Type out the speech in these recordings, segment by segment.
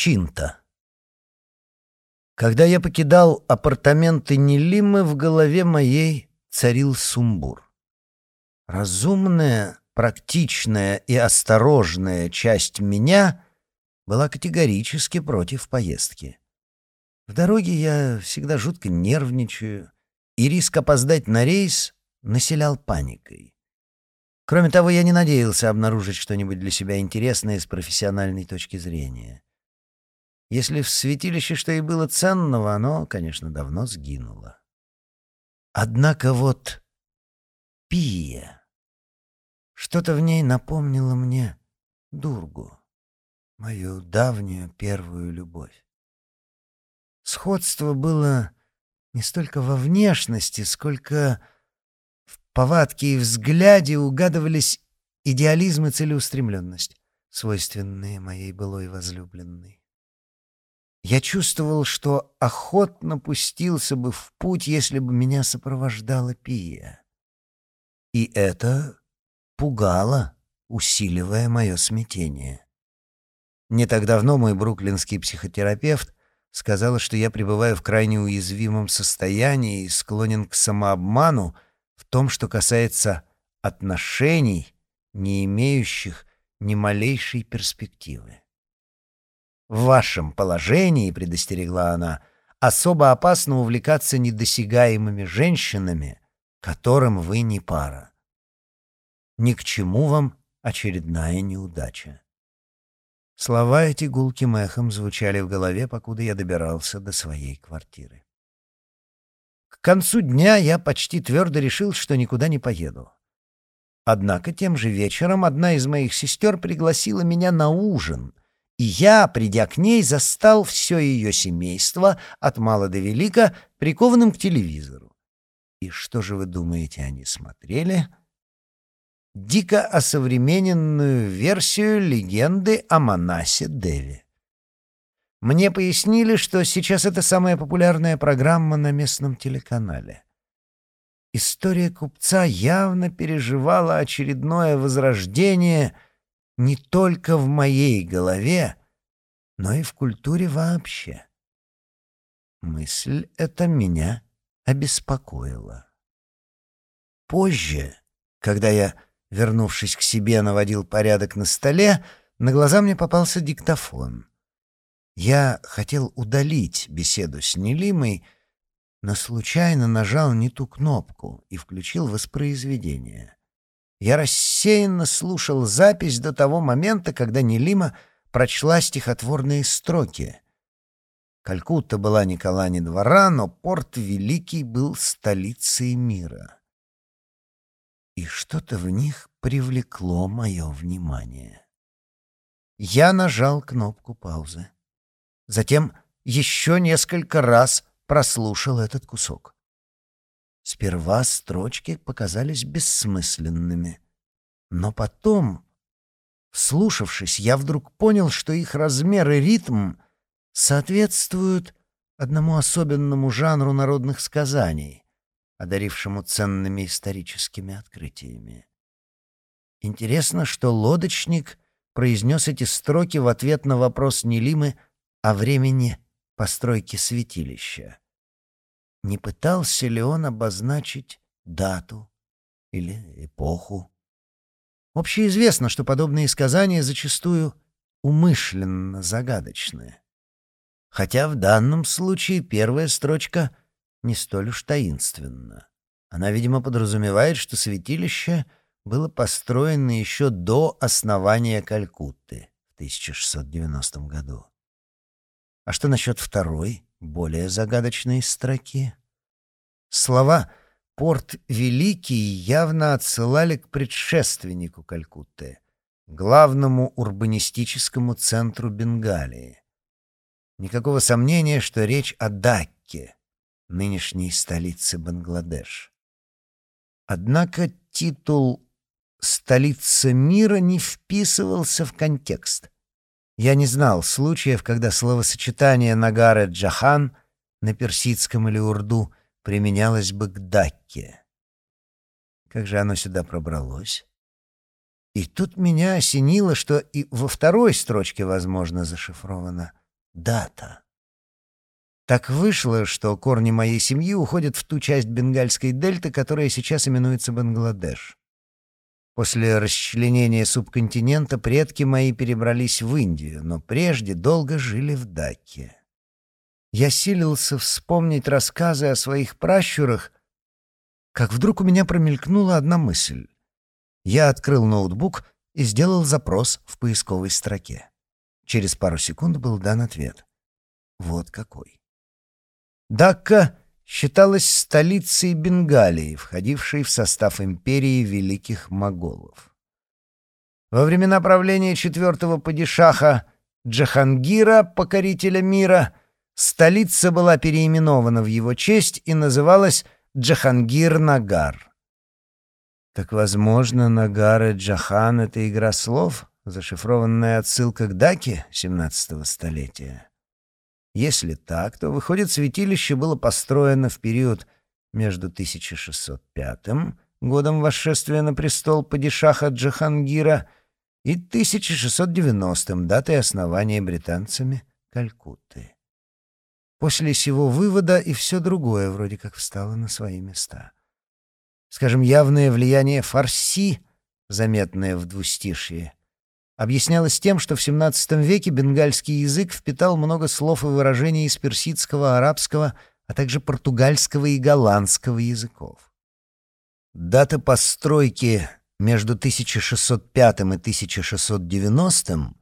Чинта. Когда я покидал апартаменты Нелимы, в голове моей царил сумбур. Разумная, практичная и осторожная часть меня была категорически против поездки. В дороге я всегда жутко нервничаю, и риск опоздать на рейс населял паникой. Кроме того, я не надеялся обнаружить что-нибудь для себя интересное с профессиональной точки зрения. Если в святилище что и было ценного, оно, конечно, давно сгинуло. Однако вот Пия... Что-то в ней напомнило мне Дургу, мою давнюю первую любовь. Сходство было не столько во внешности, сколько в повадке и взгляде угадывались идеализм и целеустремленность, свойственные моей былой возлюбленной. Я чувствовал, что охотно пустился бы в путь, если бы меня сопровождала Пия. И это пугало, усиливая мое смятение. Не так давно мой бруклинский психотерапевт сказал, что я пребываю в крайне уязвимом состоянии и склонен к самообману в том, что касается отношений, не имеющих ни малейшей перспективы. В вашем положении, предостерегла она, особо опасно увлекаться недосягаемыми женщинами, которым вы не пара. Ни к чему вам очередная неудача. Слова эти гулким эхом звучали в голове, покуда я добирался до своей квартиры. К концу дня я почти твердо решил, что никуда не поеду. Однако тем же вечером одна из моих сестер пригласила меня на ужин, и я, придя к ней, застал все ее семейство, от мала до велика, прикованным к телевизору. И что же вы думаете, они смотрели? Дико осовремененную версию легенды о Манасе Деви. Мне пояснили, что сейчас это самая популярная программа на местном телеканале. История купца явно переживала очередное возрождение — не только в моей голове, но и в культуре вообще. Мысль эта меня обеспокоила. Позже, когда я, вернувшись к себе, наводил порядок на столе, на глаза мне попался диктофон. Я хотел удалить беседу с Нелимой, но случайно нажал не ту кнопку и включил воспроизведение. Я рассеянно слушал запись до того момента, когда Нелима прочла стихотворные строки. Калькутта была не кола, ни двора, но порт Великий был столицей мира. И что-то в них привлекло мое внимание. Я нажал кнопку паузы. Затем еще несколько раз прослушал этот кусок. Сперва строчки показались бессмысленными. Но потом, вслушавшись, я вдруг понял, что их размер и ритм соответствуют одному особенному жанру народных сказаний, одарившему ценными историческими открытиями. Интересно, что лодочник произнес эти строки в ответ на вопрос Нелимы о времени постройки святилища. Не пытался ли он обозначить дату или эпоху? Общеизвестно, что подобные сказания зачастую умышленно загадочны. Хотя в данном случае первая строчка не столь уж таинственна. Она, видимо, подразумевает, что святилище было построено еще до основания Калькутты в 1690 году. А что насчет второй? более загадочные строки. Слова «Порт Великий» явно отсылали к предшественнику Калькутты, главному урбанистическому центру Бенгалии. Никакого сомнения, что речь о Дакке, нынешней столице Бангладеш. Однако титул «Столица мира» не вписывался в контекст — я не знал случаев, когда словосочетание «нагары джахан» на персидском или урду применялось бы к Дакке. Как же оно сюда пробралось? И тут меня осенило, что и во второй строчке, возможно, зашифровано дата. Так вышло, что корни моей семьи уходят в ту часть Бенгальской дельты, которая сейчас именуется Бангладеш. После расчленения субконтинента предки мои перебрались в Индию, но прежде долго жили в Даке. Я силился вспомнить рассказы о своих пращурах, как вдруг у меня промелькнула одна мысль. Я открыл ноутбук и сделал запрос в поисковой строке. Через пару секунд был дан ответ. Вот какой. Дакка считалась столицей Бенгалии, входившей в состав империи великих моголов. Во времена правления четвертого падишаха Джахангира, покорителя мира, столица была переименована в его честь и называлась Джахангир-Нагар. Так, возможно, Нагар и Джахан — это игра слов, зашифрованная отсылка к Даке XVII столетия? Если так, то, выходит, святилище было построено в период между 1605 годом восшествия на престол падишаха Джахангира и 1690 датой основания британцами Калькутты. После сего вывода и все другое вроде как встало на свои места. Скажем, явное влияние фарси, заметное в двустишье, объяснялось тем, что в XVII веке бенгальский язык впитал много слов и выражений из персидского, арабского, а также португальского и голландского языков. Дата постройки между 1605 и 1690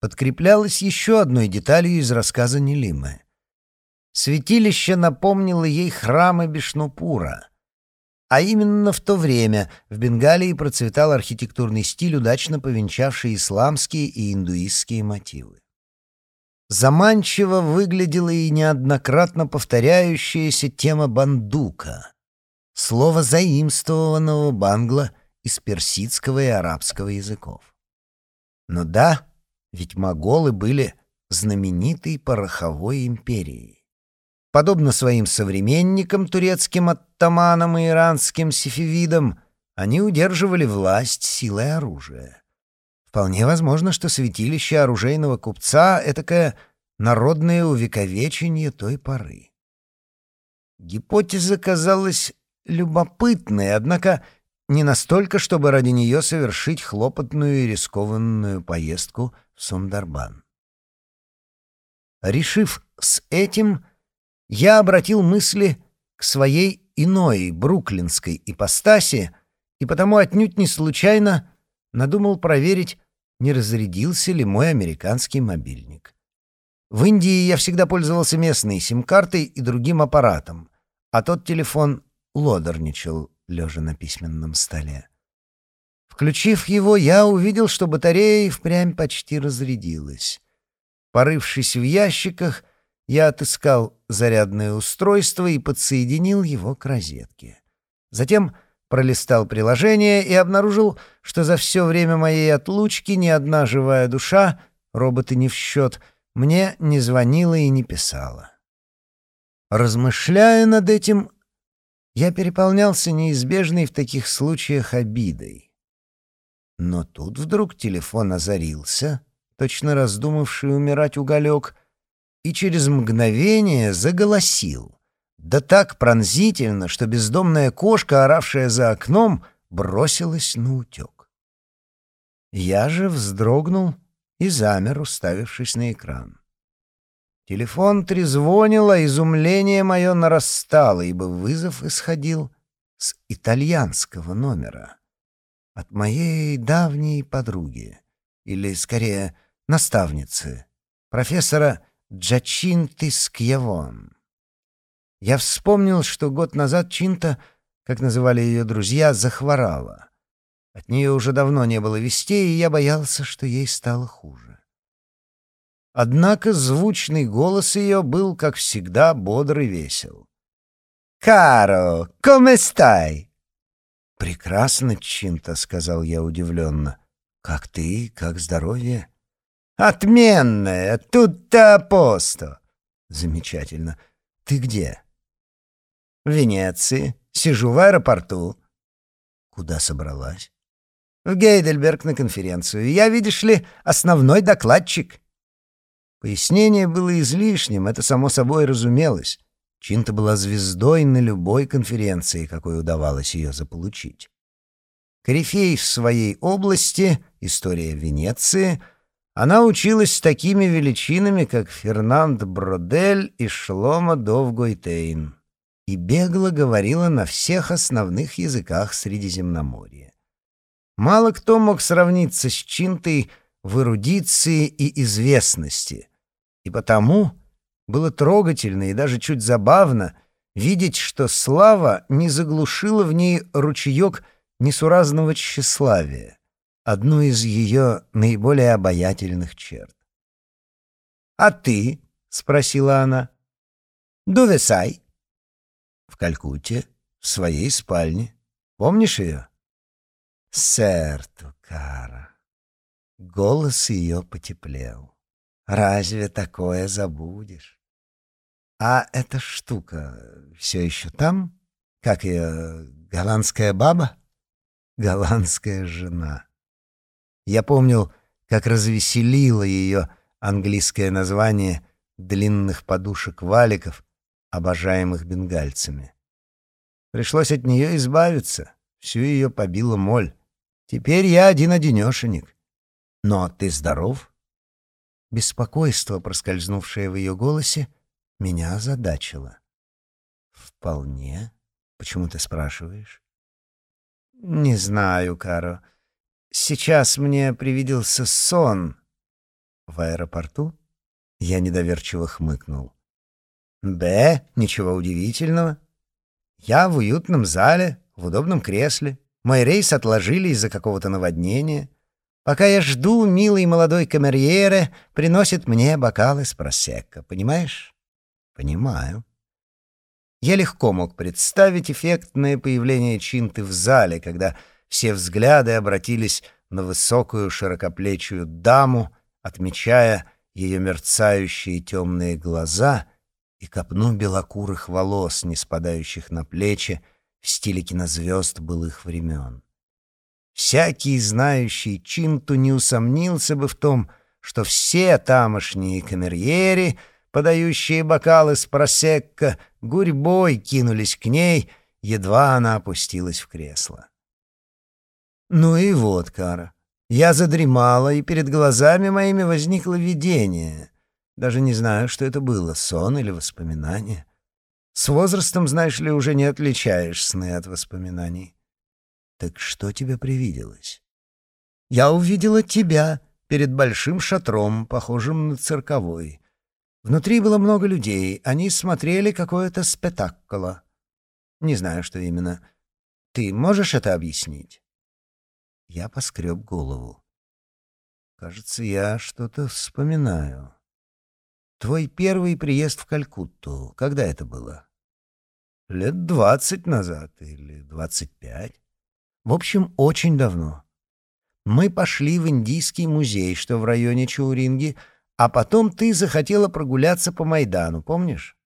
подкреплялась еще одной деталью из рассказа Нелимы. Святилище напомнило ей храмы Бишнупура — а именно в то время в Бенгалии процветал архитектурный стиль, удачно повенчавший исламские и индуистские мотивы. Заманчиво выглядела и неоднократно повторяющаяся тема бандука, слово заимствованного бангла из персидского и арабского языков. Но да, ведь моголы были знаменитой пороховой империей. Подобно своим современникам, турецким оттаманам и иранским сифивидам, они удерживали власть силой оружия. Вполне возможно, что святилище оружейного купца — этакое народное увековечение той поры. Гипотеза казалась любопытной, однако не настолько, чтобы ради нее совершить хлопотную и рискованную поездку в Сундарбан. Решив с этим, я обратил мысли к своей иной бруклинской ипостаси и потому отнюдь не случайно надумал проверить, не разрядился ли мой американский мобильник. В Индии я всегда пользовался местной сим-картой и другим аппаратом, а тот телефон лодорничал, лежа на письменном столе. Включив его, я увидел, что батарея впрямь почти разрядилась. Порывшись в ящиках, я отыскал зарядное устройство и подсоединил его к розетке. Затем пролистал приложение и обнаружил, что за все время моей отлучки ни одна живая душа, роботы не в счет, мне не звонила и не писала. Размышляя над этим, я переполнялся неизбежной в таких случаях обидой. Но тут вдруг телефон озарился, точно раздумавший умирать уголек — и через мгновение заголосил. Да так пронзительно, что бездомная кошка, оравшая за окном, бросилась на утек. Я же вздрогнул и замер, уставившись на экран. Телефон трезвонил, а изумление мое нарастало, ибо вызов исходил с итальянского номера. От моей давней подруги, или, скорее, наставницы, профессора Джачинты Скьявон. Я вспомнил, что год назад Чинта, как называли ее друзья, захворала. От нее уже давно не было вестей, и я боялся, что ей стало хуже. Однако звучный голос ее был, как всегда, бодр и весел. «Каро, stai?» «Прекрасно, Чинта», — сказал я удивленно. «Как ты? Как здоровье?» «Отменная! Тут-то посто!» «Замечательно. Ты где?» «В Венеции. Сижу в аэропорту». «Куда собралась?» «В Гейдельберг на конференцию. Я, видишь ли, основной докладчик». Пояснение было излишним, это само собой разумелось. Чинта была звездой на любой конференции, какой удавалось ее заполучить. Корифей в своей области, история Венеции, она училась с такими величинами, как Фернанд Бродель и Шлома Довгойтейн, и бегло говорила на всех основных языках Средиземноморья. Мало кто мог сравниться с Чинтой в эрудиции и известности, и потому было трогательно и даже чуть забавно видеть, что слава не заглушила в ней ручеек несуразного тщеславия, одну из ее наиболее обаятельных черт. «А ты?» — спросила она. «Дувесай?» «В Калькутте, в своей спальне. Помнишь ее?» «Серту, Кара». Голос ее потеплел. «Разве такое забудешь?» А эта штука все еще там? Как ее, голландская баба? Голландская жена. Я помнил, как развеселило ее английское название длинных подушек-валиков, обожаемых бенгальцами. Пришлось от нее избавиться, всю ее побила моль. Теперь я один-одинешенек. Но ты здоров? Беспокойство, проскользнувшее в ее голосе, меня озадачило. «Вполне. Почему ты спрашиваешь?» «Не знаю, Каро. Сейчас мне привиделся сон». «В аэропорту?» Я недоверчиво хмыкнул. «Б, ничего удивительного. Я в уютном зале, в удобном кресле. Мой рейс отложили из-за какого-то наводнения. Пока я жду, милый молодой камерьере приносит мне бокалы с просекко, понимаешь?» Понимаю. Я легко мог представить эффектное появление Чинты в зале, когда все взгляды обратились на высокую широкоплечую даму, отмечая ее мерцающие темные глаза и копну белокурых волос, не спадающих на плечи в стиле кинозвезд былых времен. Всякий, знающий Чинту, не усомнился бы в том, что все тамошние камерьери — подающие бокалы с просекко, гурьбой кинулись к ней, едва она опустилась в кресло. Ну и вот, Кара, я задремала, и перед глазами моими возникло видение. Даже не знаю, что это было, сон или воспоминание. С возрастом, знаешь ли, уже не отличаешь сны от воспоминаний. Так что тебе привиделось? Я увидела тебя перед большим шатром, похожим на цирковой. Внутри было много людей. Они смотрели какое-то спектакло. Не знаю, что именно. Ты можешь это объяснить? Я поскреб голову. Кажется, я что-то вспоминаю. Твой первый приезд в Калькутту, когда это было? Лет двадцать назад или двадцать пять. В общем, очень давно. Мы пошли в Индийский музей, что в районе Чауринги — а потом ты захотела прогуляться по Майдану, помнишь?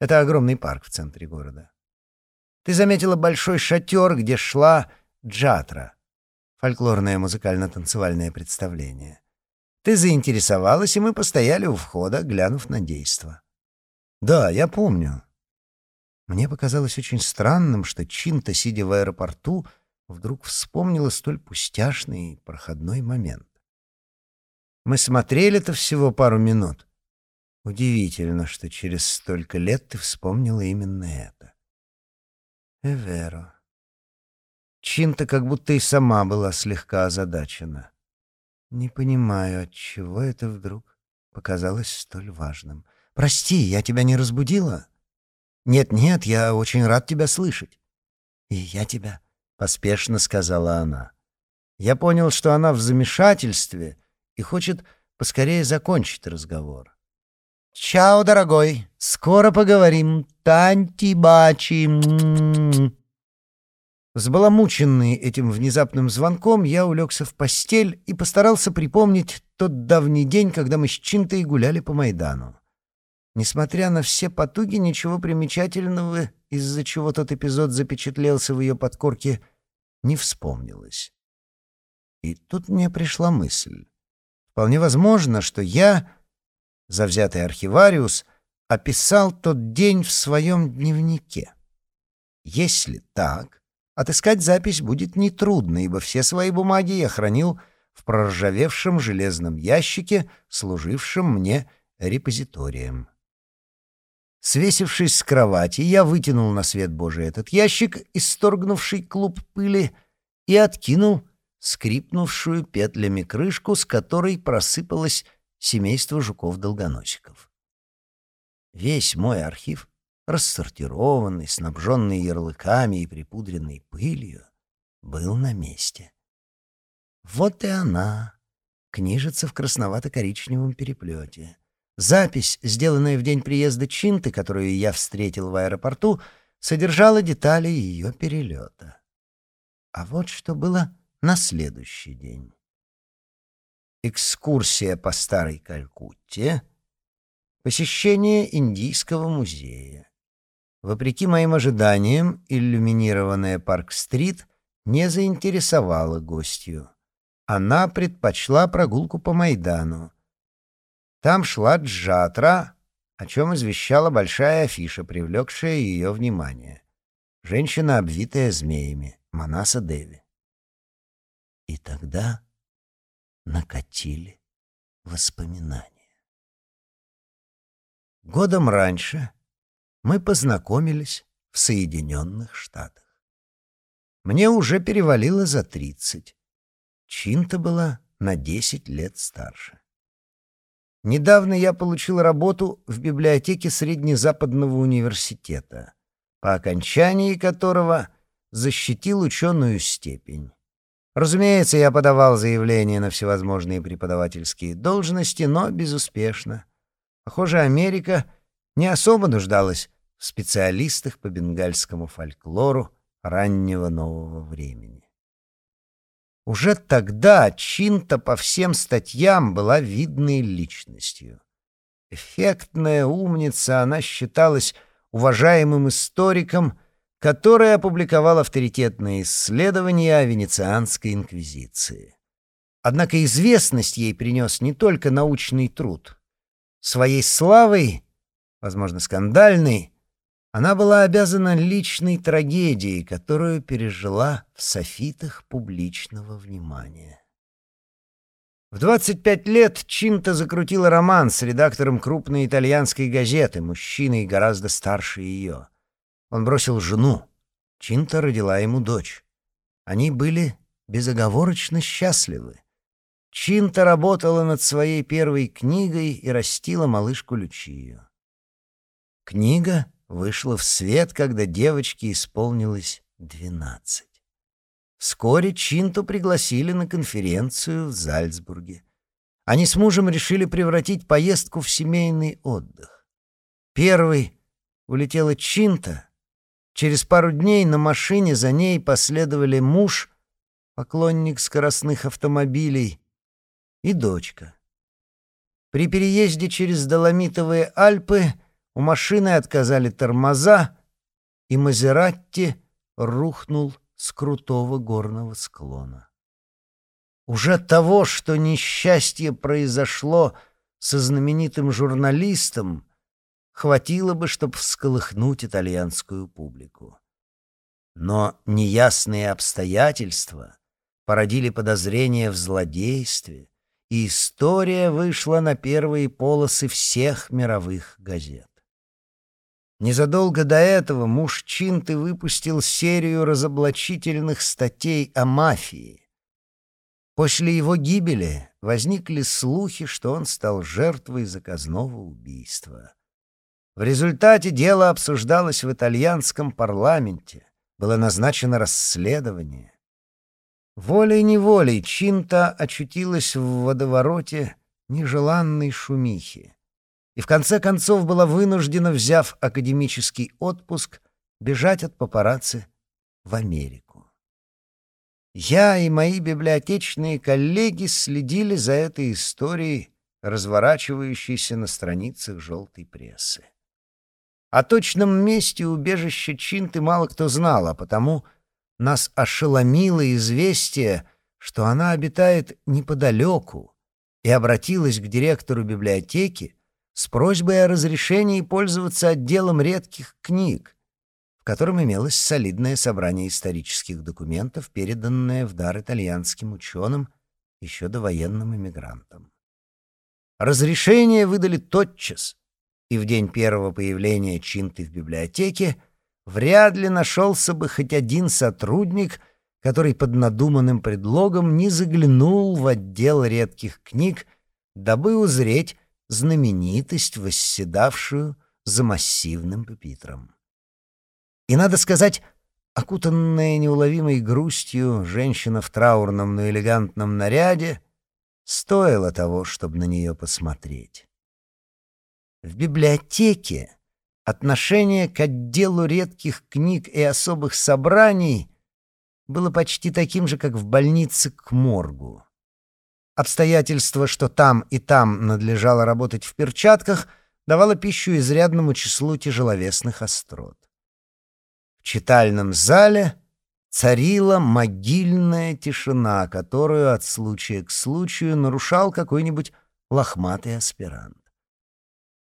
Это огромный парк в центре города. Ты заметила большой шатер, где шла джатра, фольклорное музыкально-танцевальное представление. Ты заинтересовалась, и мы постояли у входа, глянув на действо. Да, я помню. Мне показалось очень странным, что Чинта, сидя в аэропорту, вдруг вспомнила столь пустяшный проходной момент. Мы смотрели-то всего пару минут. Удивительно, что через столько лет ты вспомнила именно это. Эверо. Чинта как будто и сама была слегка озадачена. Не понимаю, от чего это вдруг показалось столь важным. Прости, я тебя не разбудила? Нет-нет, я очень рад тебя слышать. И я тебя, поспешно сказала она. Я понял, что она в замешательстве — и хочет поскорее закончить разговор. «Чао, дорогой! Скоро поговорим! Танти-бачи!» Взбаламученный этим внезапным звонком, я улегся в постель и постарался припомнить тот давний день, когда мы с Чинтой гуляли по Майдану. Несмотря на все потуги, ничего примечательного, из-за чего тот эпизод запечатлелся в ее подкорке, не вспомнилось. И тут мне пришла мысль. Вполне возможно, что я завзятый архивариус, описал тот день в своем дневнике. Если так, отыскать запись будет нетрудно, ибо все свои бумаги я хранил в проржавевшем железном ящике, служившем мне репозиторием. Свесившись с кровати, я вытянул на свет Божий этот ящик, исторгнувший клуб пыли, и откинул скрипнувшую петлями крышку, с которой просыпалось семейство жуков-долгоносиков. Весь мой архив, рассортированный, снабженный ярлыками и припудренной пылью, был на месте. Вот и она, книжица в красновато-коричневом переплете. Запись, сделанная в день приезда Чинты, которую я встретил в аэропорту, содержала детали ее перелета. А вот что было на следующий день. Экскурсия по Старой Калькутте, посещение Индийского музея. Вопреки моим ожиданиям, иллюминированная Парк-стрит не заинтересовала гостью. Она предпочла прогулку по Майдану. Там шла Джатра, о чем извещала большая афиша, привлекшая ее внимание. Женщина, обвитая змеями, Манаса Деви. И тогда накатили воспоминания. Годом раньше мы познакомились в Соединенных Штатах. Мне уже перевалило за тридцать. Чинта была на десять лет старше. Недавно я получил работу в библиотеке Среднезападного университета, по окончании которого защитил ученую степень. Разумеется, я подавал заявления на всевозможные преподавательские должности, но безуспешно. Похоже, Америка не особо нуждалась специалистах по бенгальскому фольклору раннего нового времени. Уже тогда Чинта по всем статьям была видной личностью. Эффектная умница, она считалась уважаемым историком — который опубликовал авторитетные исследования о Венецианской инквизиции. Однако известность ей принес не только научный труд. Своей славой, возможно, скандальной, она была обязана личной трагедией, которую пережила в софитах публичного внимания. В 25 лет Чинта закрутила роман с редактором крупной итальянской газеты, мужчиной гораздо старше ее. Он бросил жену. Чинта родила ему дочь. Они были безоговорочно счастливы. Чинта работала над своей первой книгой и растила малышку Лючию. Книга вышла в свет, когда девочке исполнилось двенадцать. Вскоре Чинту пригласили на конференцию в Зальцбурге. Они с мужем решили превратить поездку в семейный отдых. Первый улетела Чинта, Через пару дней на машине за ней последовали муж, поклонник скоростных автомобилей, и дочка. При переезде через Доломитовые Альпы у машины отказали тормоза, и Мазератти рухнул с крутого горного склона. Уже того, что несчастье произошло со знаменитым журналистом, хватило бы, чтобы всколыхнуть итальянскую публику. Но неясные обстоятельства породили подозрения в злодействе, и история вышла на первые полосы всех мировых газет. Незадолго до этого муж Чинты выпустил серию разоблачительных статей о мафии. После его гибели возникли слухи, что он стал жертвой заказного убийства. В результате дело обсуждалось в итальянском парламенте. Было назначено расследование. Волей-неволей Чинта очутилась в водовороте нежеланной шумихи. И в конце концов была вынуждена, взяв академический отпуск, бежать от папарацци в Америку. Я и мои библиотечные коллеги следили за этой историей, разворачивающейся на страницах желтой прессы. О точном месте убежища Чинты мало кто знал, а потому нас ошеломило известие, что она обитает неподалеку, и обратилась к директору библиотеки с просьбой о разрешении пользоваться отделом редких книг, в котором имелось солидное собрание исторических документов, переданное в дар итальянским ученым еще до военным эмигрантам. Разрешение выдали тотчас, и в день первого появления Чинты в библиотеке вряд ли нашелся бы хоть один сотрудник, который под надуманным предлогом не заглянул в отдел редких книг, дабы узреть знаменитость, восседавшую за массивным пепитром. И, надо сказать, окутанная неуловимой грустью женщина в траурном, но элегантном наряде стоила того, чтобы на нее посмотреть. В библиотеке отношение к отделу редких книг и особых собраний было почти таким же, как в больнице к моргу. Обстоятельство, что там и там надлежало работать в перчатках, давало пищу изрядному числу тяжеловесных острот. В читальном зале царила могильная тишина, которую от случая к случаю нарушал какой-нибудь лохматый аспирант.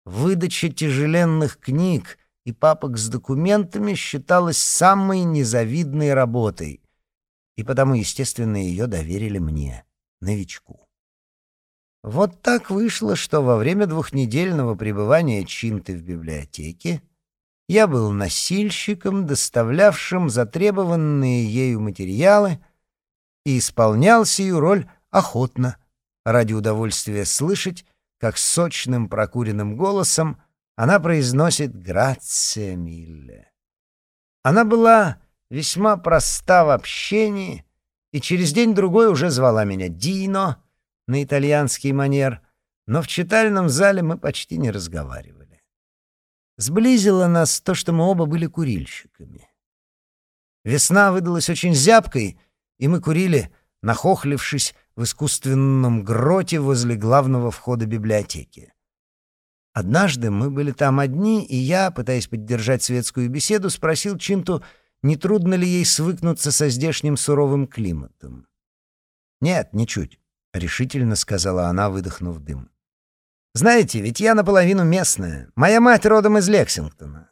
Выдача тяжеленных книг и папок с документами считалась самой незавидной работой, и потому, естественно, ее доверили мне новичку. Вот так вышло, что во время двухнедельного пребывания Чинты в библиотеке я был носильщиком, доставлявшим затребованные ею материалы, и исполнял сию роль охотно, ради удовольствия слышать, как сочным прокуренным голосом она произносит «Грация милле». Она была весьма проста в общении и через день-другой уже звала меня Дино на итальянский манер, но в читальном зале мы почти не разговаривали. Сблизило нас то, что мы оба были курильщиками. Весна выдалась очень зябкой, и мы курили, нахохлившись в искусственном гроте возле главного входа библиотеки. Однажды мы были там одни, и я, пытаясь поддержать светскую беседу, спросил Чинту, не трудно ли ей свыкнуться со здешним суровым климатом. «Нет, ничуть», — решительно сказала она, выдохнув дым. «Знаете, ведь я наполовину местная. Моя мать родом из Лексингтона».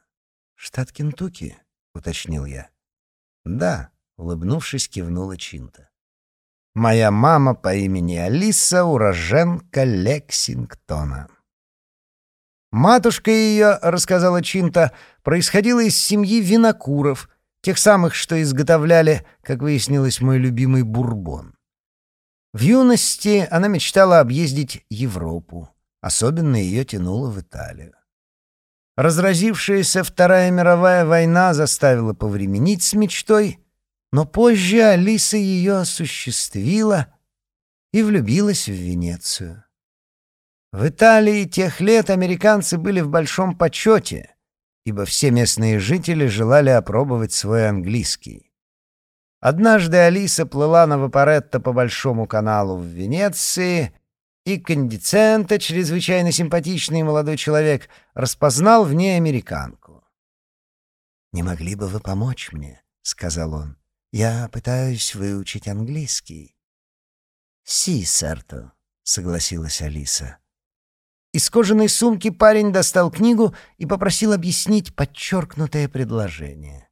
«Штат Кентукки?» — уточнил я. «Да», — улыбнувшись, кивнула Чинта. «Моя мама по имени Алиса, уроженка Лексингтона». Матушка ее, рассказала Чинта, происходила из семьи винокуров, Тех самых, что изготовляли, как выяснилось, мой любимый бурбон. В юности она мечтала объездить Европу. Особенно ее тянуло в Италию. Разразившаяся Вторая мировая война заставила повременить с мечтой, но позже Алиса ее осуществила и влюбилась в Венецию. В Италии тех лет американцы были в большом почете, ибо все местные жители желали опробовать свой английский. Однажды Алиса плыла на Вапоретто по Большому каналу в Венеции, и кондицента, чрезвычайно симпатичный молодой человек, распознал в ней американку. «Не могли бы вы помочь мне?» — сказал он. «Я пытаюсь выучить английский». «Си, Серто», — согласилась Алиса. Из кожаной сумки парень достал книгу и попросил объяснить подчеркнутое предложение.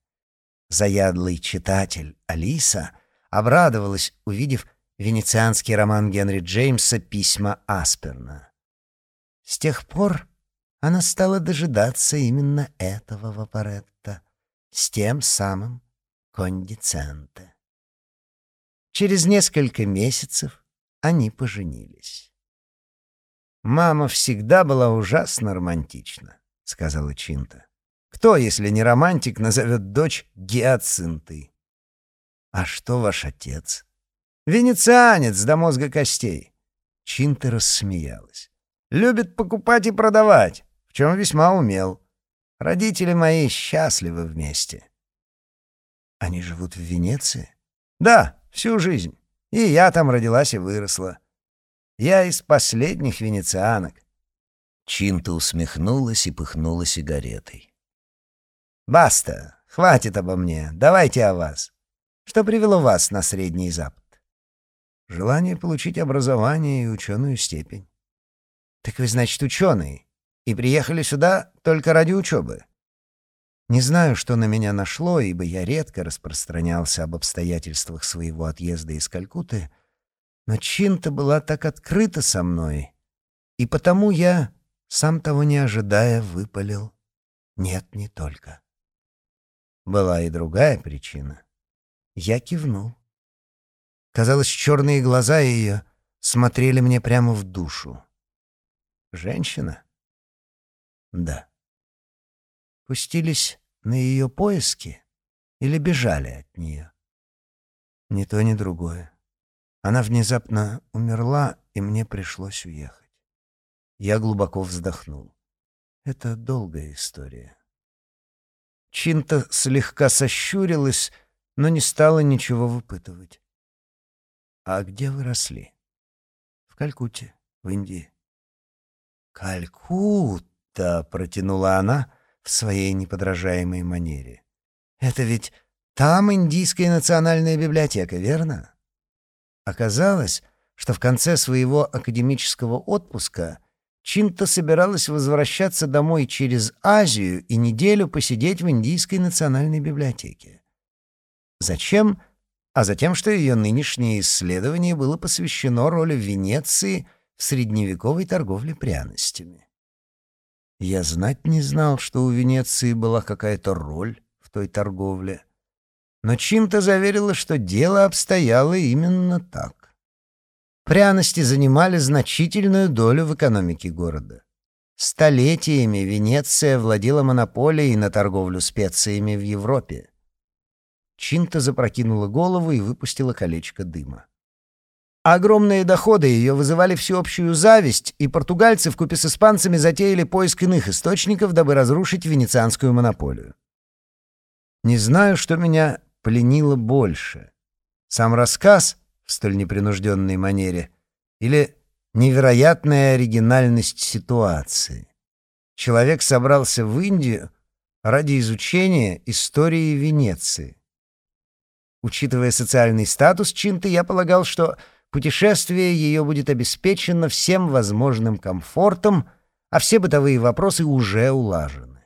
Заядлый читатель Алиса обрадовалась, увидев венецианский роман Генри Джеймса «Письма Асперна». С тех пор она стала дожидаться именно этого вапоретта с тем самым кондиценте. Через несколько месяцев они поженились. «Мама всегда была ужасно романтична», — сказала Чинта. «Кто, если не романтик, назовет дочь гиацинтой?» «А что ваш отец?» «Венецианец до мозга костей». Чинта рассмеялась. «Любит покупать и продавать, в чем весьма умел. Родители мои счастливы вместе». «Они живут в Венеции?» «Да, всю жизнь. И я там родилась и выросла. Я из последних венецианок. Чинта усмехнулась и пыхнула сигаретой. «Баста! Хватит обо мне. Давайте о вас. Что привело вас на Средний Запад?» «Желание получить образование и ученую степень». «Так вы, значит, ученый. и приехали сюда только ради учебы. Не знаю, что на меня нашло, ибо я редко распространялся об обстоятельствах своего отъезда из Калькутты, но Чинта была так открыта со мной, и потому я, сам того не ожидая, выпалил «нет, не только». Была и другая причина. Я кивнул. Казалось, черные глаза ее смотрели мне прямо в душу. Женщина? Да. Пустились на ее поиски или бежали от нее? Ни то, ни другое. Она внезапно умерла, и мне пришлось уехать. Я глубоко вздохнул. Это долгая история. Чинта слегка сощурилась, но не стала ничего выпытывать. «А где вы росли?» «В Калькутте, в Индии». «Калькутта!» — протянула она в своей неподражаемой манере. «Это ведь там Индийская национальная библиотека, верно?» Оказалось, что в конце своего академического отпуска Чинта собиралась возвращаться домой через Азию и неделю посидеть в Индийской национальной библиотеке. Зачем? А затем, что ее нынешнее исследование было посвящено роли Венеции в средневековой торговле пряностями. Я знать не знал, что у Венеции была какая-то роль в той торговле. Но Чинта заверила, что дело обстояло именно так. Пряности занимали значительную долю в экономике города. Столетиями Венеция владела монополией на торговлю специями в Европе. Чинта запрокинула голову и выпустила колечко дыма. Огромные доходы ее вызывали всеобщую зависть, и португальцы вкупе с испанцами затеяли поиск иных источников, дабы разрушить венецианскую монополию. Не знаю, что меня пленило больше. Сам рассказ в столь непринужденной манере или невероятная оригинальность ситуации. Человек собрался в Индию ради изучения истории Венеции. Учитывая социальный статус Чинты, я полагал, что путешествие ее будет обеспечено всем возможным комфортом, а все бытовые вопросы уже улажены.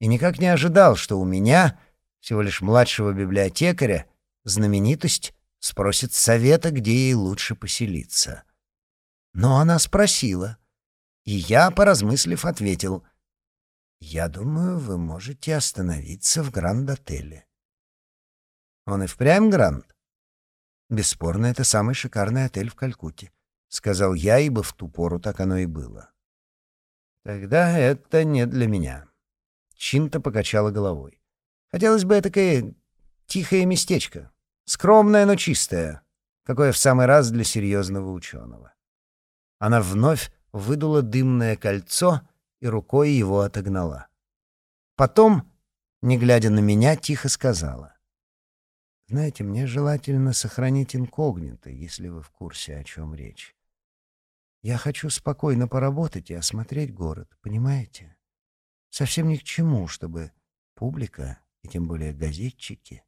И никак не ожидал, что у меня — всего лишь младшего библиотекаря, знаменитость спросит совета, где ей лучше поселиться. Но она спросила, и я, поразмыслив, ответил, «Я думаю, вы можете остановиться в Гранд-отеле». «Он и впрямь Гранд?» «Бесспорно, это самый шикарный отель в Калькутте», — сказал я, ибо в ту пору так оно и было. «Тогда это не для меня». Чинта покачала головой. Хотелось бы такое тихое местечко. Скромное, но чистое. Какое в самый раз для серьезного ученого. Она вновь выдула дымное кольцо и рукой его отогнала. Потом, не глядя на меня, тихо сказала. «Знаете, мне желательно сохранить инкогнито, если вы в курсе, о чем речь. Я хочу спокойно поработать и осмотреть город, понимаете? Совсем ни к чему, чтобы публика и тем более газетчики,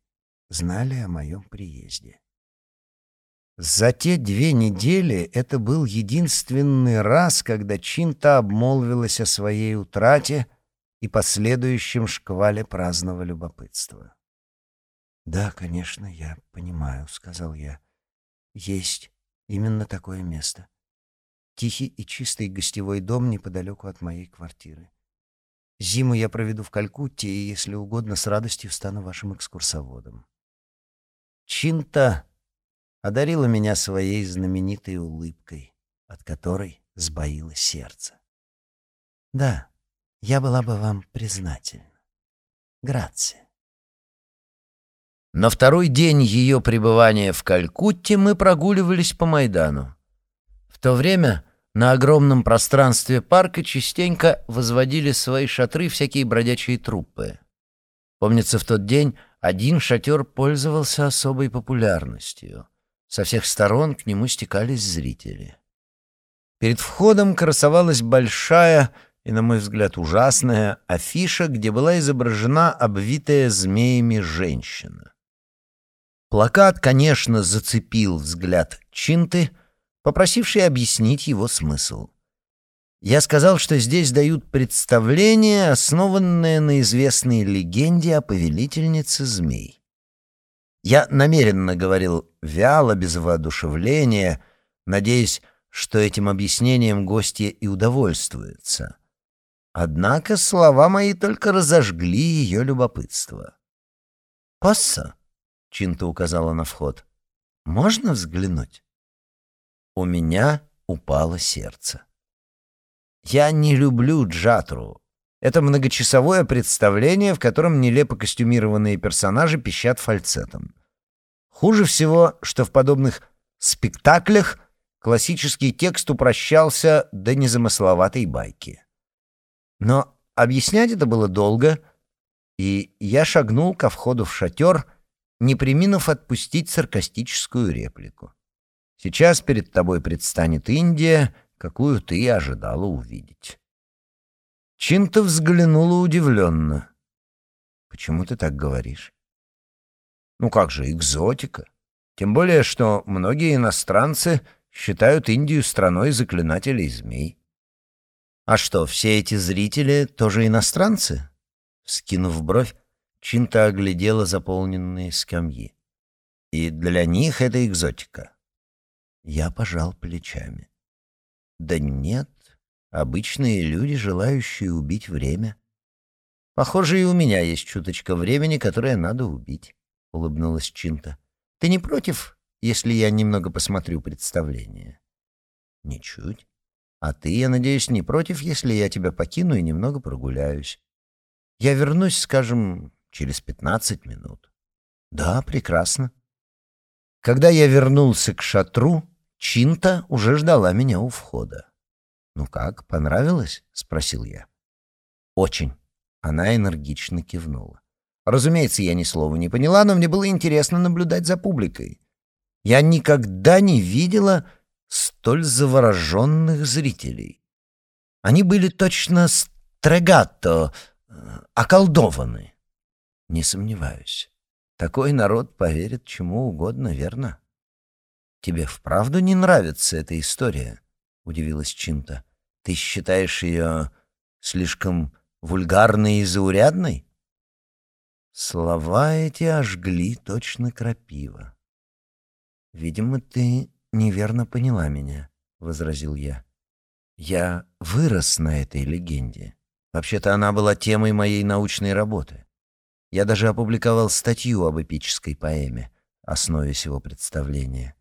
знали о моем приезде. За те две недели это был единственный раз, когда Чинта обмолвилась о своей утрате и последующем шквале праздного любопытства. «Да, конечно, я понимаю», — сказал я. «Есть именно такое место. Тихий и чистый гостевой дом неподалеку от моей квартиры. Зиму я проведу в Калькутте и, если угодно, с радостью стану вашим экскурсоводом. Чинта одарила меня своей знаменитой улыбкой, от которой сбоило сердце. Да, я была бы вам признательна. Грация. На второй день ее пребывания в Калькутте мы прогуливались по Майдану. В то время на огромном пространстве парка частенько возводили свои шатры всякие бродячие труппы. Помнится, в тот день один шатер пользовался особой популярностью. Со всех сторон к нему стекались зрители. Перед входом красовалась большая и, на мой взгляд, ужасная афиша, где была изображена обвитая змеями женщина. Плакат, конечно, зацепил взгляд Чинты — попросивший объяснить его смысл. Я сказал, что здесь дают представление, основанное на известной легенде о повелительнице змей. Я намеренно говорил вяло, без воодушевления, надеясь, что этим объяснением гостья и удовольствуется. Однако слова мои только разожгли ее любопытство. «Посса?» — Чинта указала на вход. «Можно взглянуть?» У меня упало сердце. Я не люблю джатру. Это многочасовое представление, в котором нелепо костюмированные персонажи пищат фальцетом. Хуже всего, что в подобных спектаклях классический текст упрощался до незамысловатой байки. Но объяснять это было долго, и я шагнул ко входу в шатер, не приминув отпустить саркастическую реплику. Сейчас перед тобой предстанет Индия, какую ты ожидала увидеть. Чинта взглянула удивленно. «Почему ты так говоришь?» «Ну как же, экзотика. Тем более, что многие иностранцы считают Индию страной заклинателей змей». «А что, все эти зрители тоже иностранцы?» Скинув бровь, Чинта оглядела заполненные скамьи. «И для них это экзотика». Я пожал плечами. «Да нет, обычные люди, желающие убить время». «Похоже, и у меня есть чуточка времени, которое надо убить», — улыбнулась Чинта. «Ты не против, если я немного посмотрю представление?» «Ничуть. А ты, я надеюсь, не против, если я тебя покину и немного прогуляюсь. Я вернусь, скажем, через пятнадцать минут. Да, прекрасно. Когда я вернулся к шатру, Чинта уже ждала меня у входа. «Ну как, понравилось?» — спросил я. «Очень». Она энергично кивнула. Разумеется, я ни слова не поняла, но мне было интересно наблюдать за публикой. Я никогда не видела столь завороженных зрителей. Они были точно стрегатто, э, околдованы. Не сомневаюсь. Такой народ поверит чему угодно, верно? Тебе вправду не нравится эта история? Удивилась Чинта. Ты считаешь ее слишком вульгарной и заурядной? Слова эти ожгли точно крапива. Видимо, ты неверно поняла меня, возразил я. Я вырос на этой легенде. Вообще-то она была темой моей научной работы. Я даже опубликовал статью об эпической поэме, основе всего представления.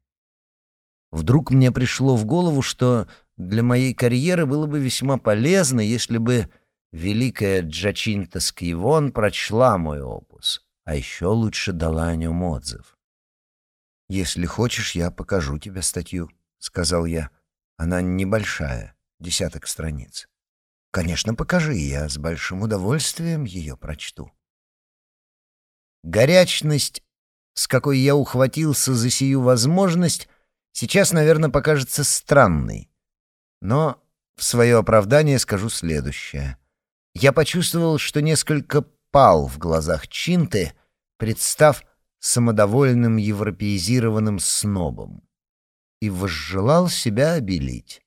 Вдруг мне пришло в голову, что для моей карьеры было бы весьма полезно, если бы великая Джачинта Скивон прочла мой опус, а еще лучше дала о нем отзыв. «Если хочешь, я покажу тебе статью», — сказал я. «Она небольшая, десяток страниц». «Конечно, покажи, я с большим удовольствием ее прочту». Горячность, с какой я ухватился за сию возможность, сейчас, наверное, покажется странной. Но в свое оправдание скажу следующее. Я почувствовал, что несколько пал в глазах Чинты, представ самодовольным европеизированным снобом, и возжелал себя обелить.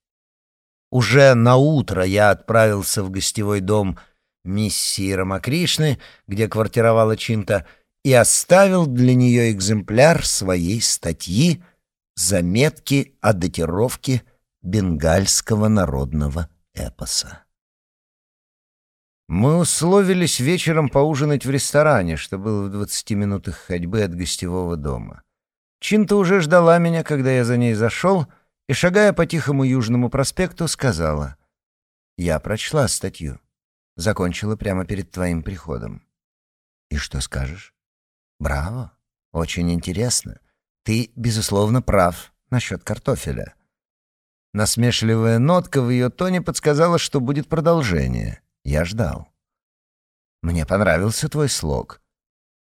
Уже на утро я отправился в гостевой дом миссии Рамакришны, где квартировала Чинта, и оставил для нее экземпляр своей статьи «Заметки о датировке бенгальского народного эпоса». Мы условились вечером поужинать в ресторане, что было в двадцати минутах ходьбы от гостевого дома. Чинта уже ждала меня, когда я за ней зашел, и, шагая по тихому Южному проспекту, сказала, «Я прочла статью. Закончила прямо перед твоим приходом. И что скажешь?» «Браво! Очень интересно. Ты, безусловно, прав насчет картофеля». Насмешливая нотка в ее тоне подсказала, что будет продолжение — я ждал. Мне понравился твой слог.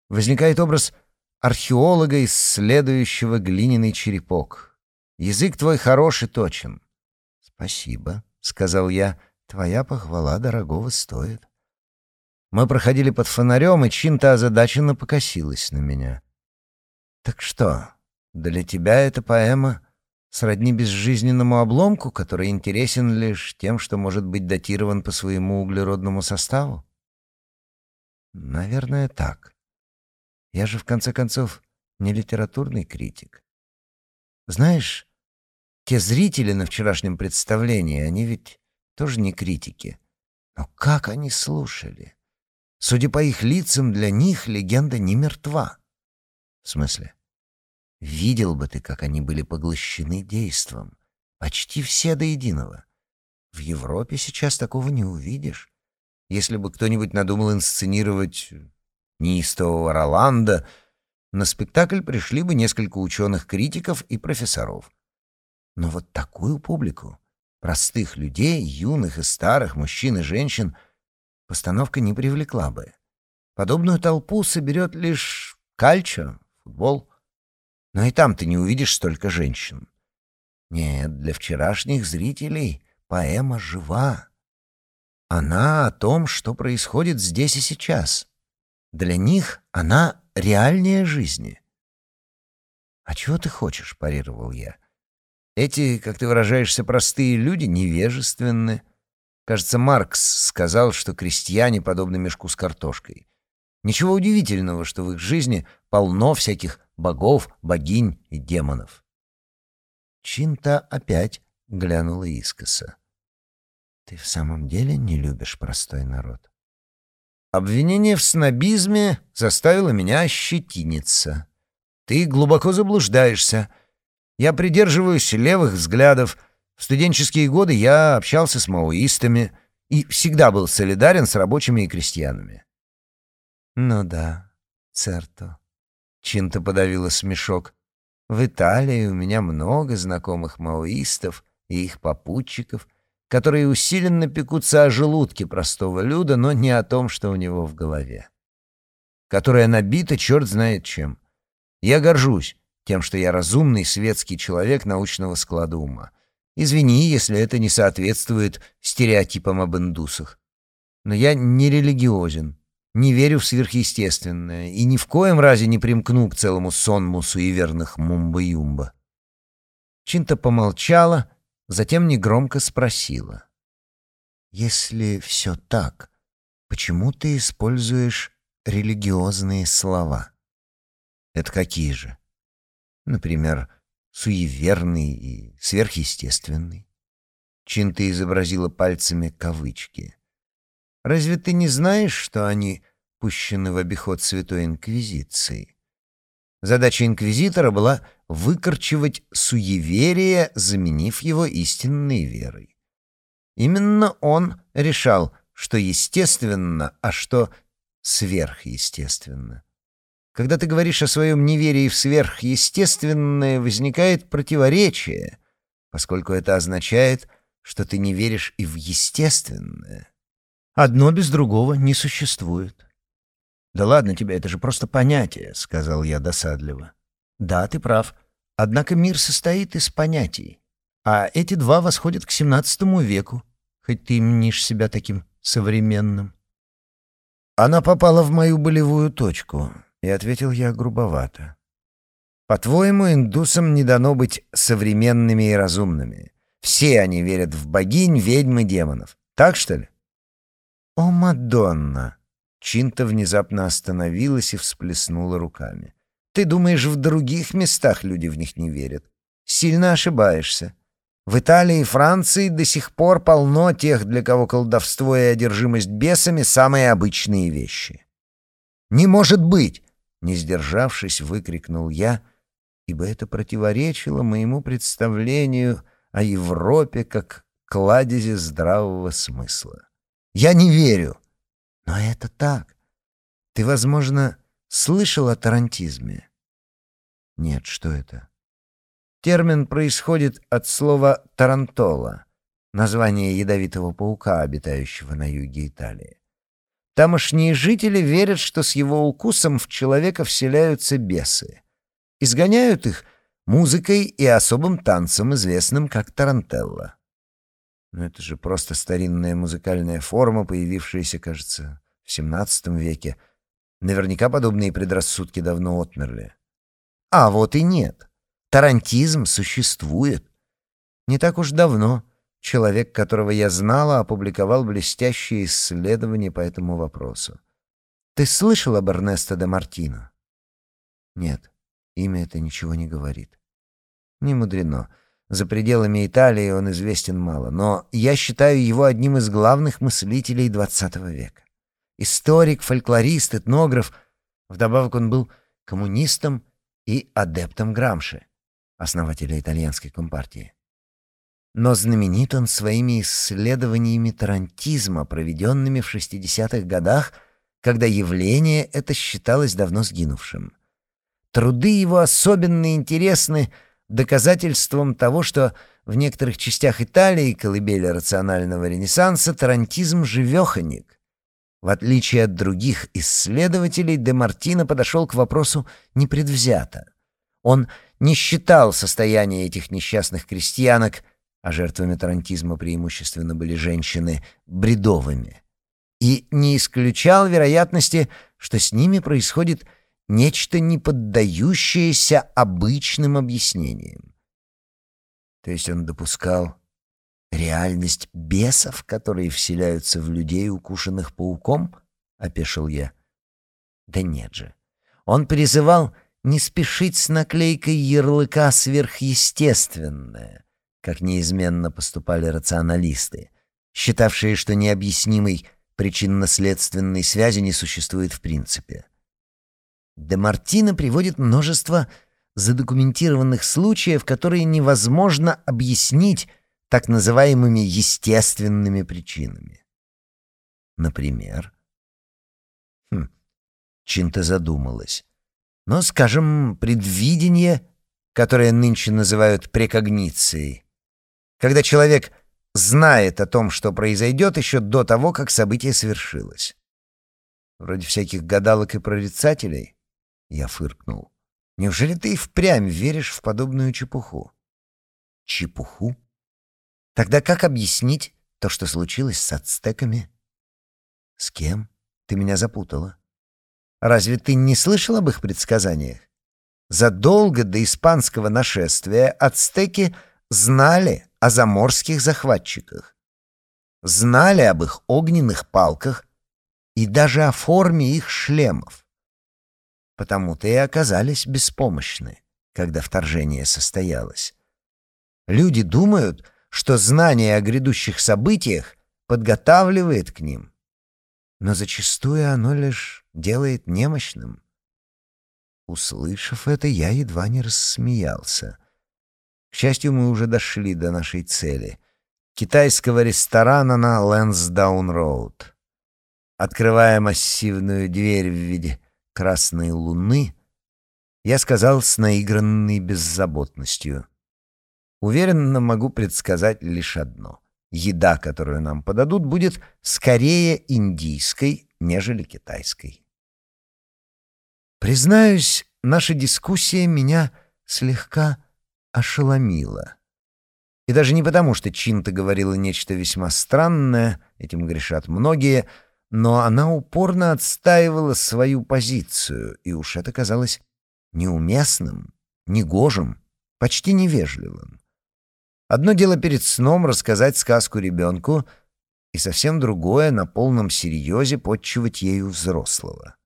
Возникает образ археолога, исследующего глиняный черепок. Язык твой хороший, точен. Спасибо, сказал я. Твоя похвала дорогого стоит. Мы проходили под фонарем, и Чинта озадаченно покосилась на меня. «Так что, для тебя эта поэма сродни безжизненному обломку, который интересен лишь тем, что может быть датирован по своему углеродному составу? Наверное, так. Я же, в конце концов, не литературный критик. Знаешь, те зрители на вчерашнем представлении, они ведь тоже не критики. Но как они слушали? Судя по их лицам, для них легенда не мертва. В смысле? Видел бы ты, как они были поглощены действом. Почти все до единого. В Европе сейчас такого не увидишь. Если бы кто-нибудь надумал инсценировать неистового Роланда, на спектакль пришли бы несколько ученых-критиков и профессоров. Но вот такую публику, простых людей, юных и старых, мужчин и женщин, постановка не привлекла бы. Подобную толпу соберет лишь кальчо, футбол. Но и там ты не увидишь столько женщин. Нет, для вчерашних зрителей поэма жива. Она о том, что происходит здесь и сейчас. Для них она реальнее жизни. «А чего ты хочешь?» — парировал я. «Эти, как ты выражаешься, простые люди невежественны. Кажется, Маркс сказал, что крестьяне подобны мешку с картошкой. Ничего удивительного, что в их жизни полно всяких богов, богинь и демонов». Чинта опять глянула искоса. «Ты в самом деле не любишь простой народ?» Обвинение в снобизме заставило меня ощетиниться. Ты глубоко заблуждаешься. Я придерживаюсь левых взглядов. В студенческие годы я общался с маоистами и всегда был солидарен с рабочими и крестьянами. Ну да, Церто. Чинта подавила смешок. В Италии у меня много знакомых маоистов и их попутчиков — которые усиленно пекутся о желудке простого люда, но не о том, что у него в голове. Которая набита черт знает чем. Я горжусь тем, что я разумный светский человек научного склада ума. Извини, если это не соответствует стереотипам об индусах. Но я не религиозен, не верю в сверхъестественное и ни в коем разе не примкну к целому сонму суеверных мумба-юмба. Чинта помолчала — Затем негромко спросила. «Если все так, почему ты используешь религиозные слова?» «Это какие же?» «Например, суеверный и сверхъестественный». Чинта изобразила пальцами кавычки. «Разве ты не знаешь, что они пущены в обиход Святой Инквизиции?» Задача инквизитора была выкорчевать суеверие, заменив его истинной верой. Именно он решал, что естественно, а что сверхъестественно. Когда ты говоришь о своем неверии в сверхъестественное, возникает противоречие, поскольку это означает, что ты не веришь и в естественное. Одно без другого не существует. «Да ладно тебе, это же просто понятие», — сказал я досадливо. «Да, ты прав. Однако мир состоит из понятий. А эти два восходят к XVII веку, хоть ты мнишь себя таким современным». Она попала в мою болевую точку, и ответил я грубовато. «По-твоему, индусам не дано быть современными и разумными. Все они верят в богинь, ведьм и демонов. Так, что ли?» «О, Мадонна!» Чинта внезапно остановилась и всплеснула руками. «Ты думаешь, в других местах люди в них не верят? Сильно ошибаешься. В Италии и Франции до сих пор полно тех, для кого колдовство и одержимость бесами — самые обычные вещи». «Не может быть!» — не сдержавшись, выкрикнул я, ибо это противоречило моему представлению о Европе как кладезе здравого смысла. «Я не верю!» Но это так. Ты, возможно, слышал о тарантизме? Нет, что это? Термин происходит от слова «тарантола», название ядовитого паука, обитающего на юге Италии. Тамошние жители верят, что с его укусом в человека вселяются бесы. Изгоняют их музыкой и особым танцем, известным как тарантелла. Но это же просто старинная музыкальная форма, появившаяся, кажется, в XVII веке. Наверняка подобные предрассудки давно отмерли. А вот и нет. Тарантизм существует. Не так уж давно человек, которого я знала, опубликовал блестящие исследования по этому вопросу. Ты слышал об Эрнесто де Мартино? Нет, имя это ничего не говорит. Не мудрено. За пределами Италии он известен мало, но я считаю его одним из главных мыслителей XX века. Историк, фольклорист, этнограф. Вдобавок он был коммунистом и адептом Грамши, основателя итальянской компартии. Но знаменит он своими исследованиями тарантизма, проведенными в 60-х годах, когда явление это считалось давно сгинувшим. Труды его особенно интересны доказательством того, что в некоторых частях Италии, колыбели рационального ренессанса, тарантизм живеханик. В отличие от других исследователей, Де Мартино подошел к вопросу непредвзято. Он не считал состояние этих несчастных крестьянок, а жертвами тарантизма преимущественно были женщины, бредовыми, и не исключал вероятности, что с ними происходит нечто не поддающееся обычным объяснениям. То есть он допускал реальность бесов, которые вселяются в людей, укушенных пауком? — опешил я. Да нет же. Он призывал не спешить с наклейкой ярлыка «сверхъестественное», как неизменно поступали рационалисты, считавшие, что необъяснимой причинно-следственной связи не существует в принципе. Де Мартино приводит множество задокументированных случаев, которые невозможно объяснить так называемыми естественными причинами. Например, хм, Чинта задумалась. Но, скажем, предвидение, которое нынче называют прекогницией, когда человек знает о том, что произойдет еще до того, как событие свершилось. Вроде всяких гадалок и прорицателей. Я фыркнул. Неужели ты и впрямь веришь в подобную чепуху? Чепуху? Тогда как объяснить то, что случилось с ацтеками? С кем? Ты меня запутала. Разве ты не слышал об их предсказаниях? Задолго до испанского нашествия ацтеки знали о заморских захватчиках, знали об их огненных палках и даже о форме их шлемов. Потому-то и оказались беспомощны, когда вторжение состоялось. Люди думают, что знание о грядущих событиях подготавливает к ним, но зачастую оно лишь делает немощным. Услышав это, я едва не рассмеялся. К счастью, мы уже дошли до нашей цели — китайского ресторана на Лэнсдаун-Роуд. Открывая массивную дверь в виде красной луны, я сказал с наигранной беззаботностью. Уверенно могу предсказать лишь одно. Еда, которую нам подадут, будет скорее индийской, нежели китайской. Признаюсь, наша дискуссия меня слегка ошеломила. И даже не потому, что Чинта говорила нечто весьма странное, этим грешат многие — но она упорно отстаивала свою позицию, и уж это казалось неуместным, негожим, почти невежливым. Одно дело перед сном рассказать сказку ребенку, и совсем другое — на полном серьезе подчивать ею взрослого.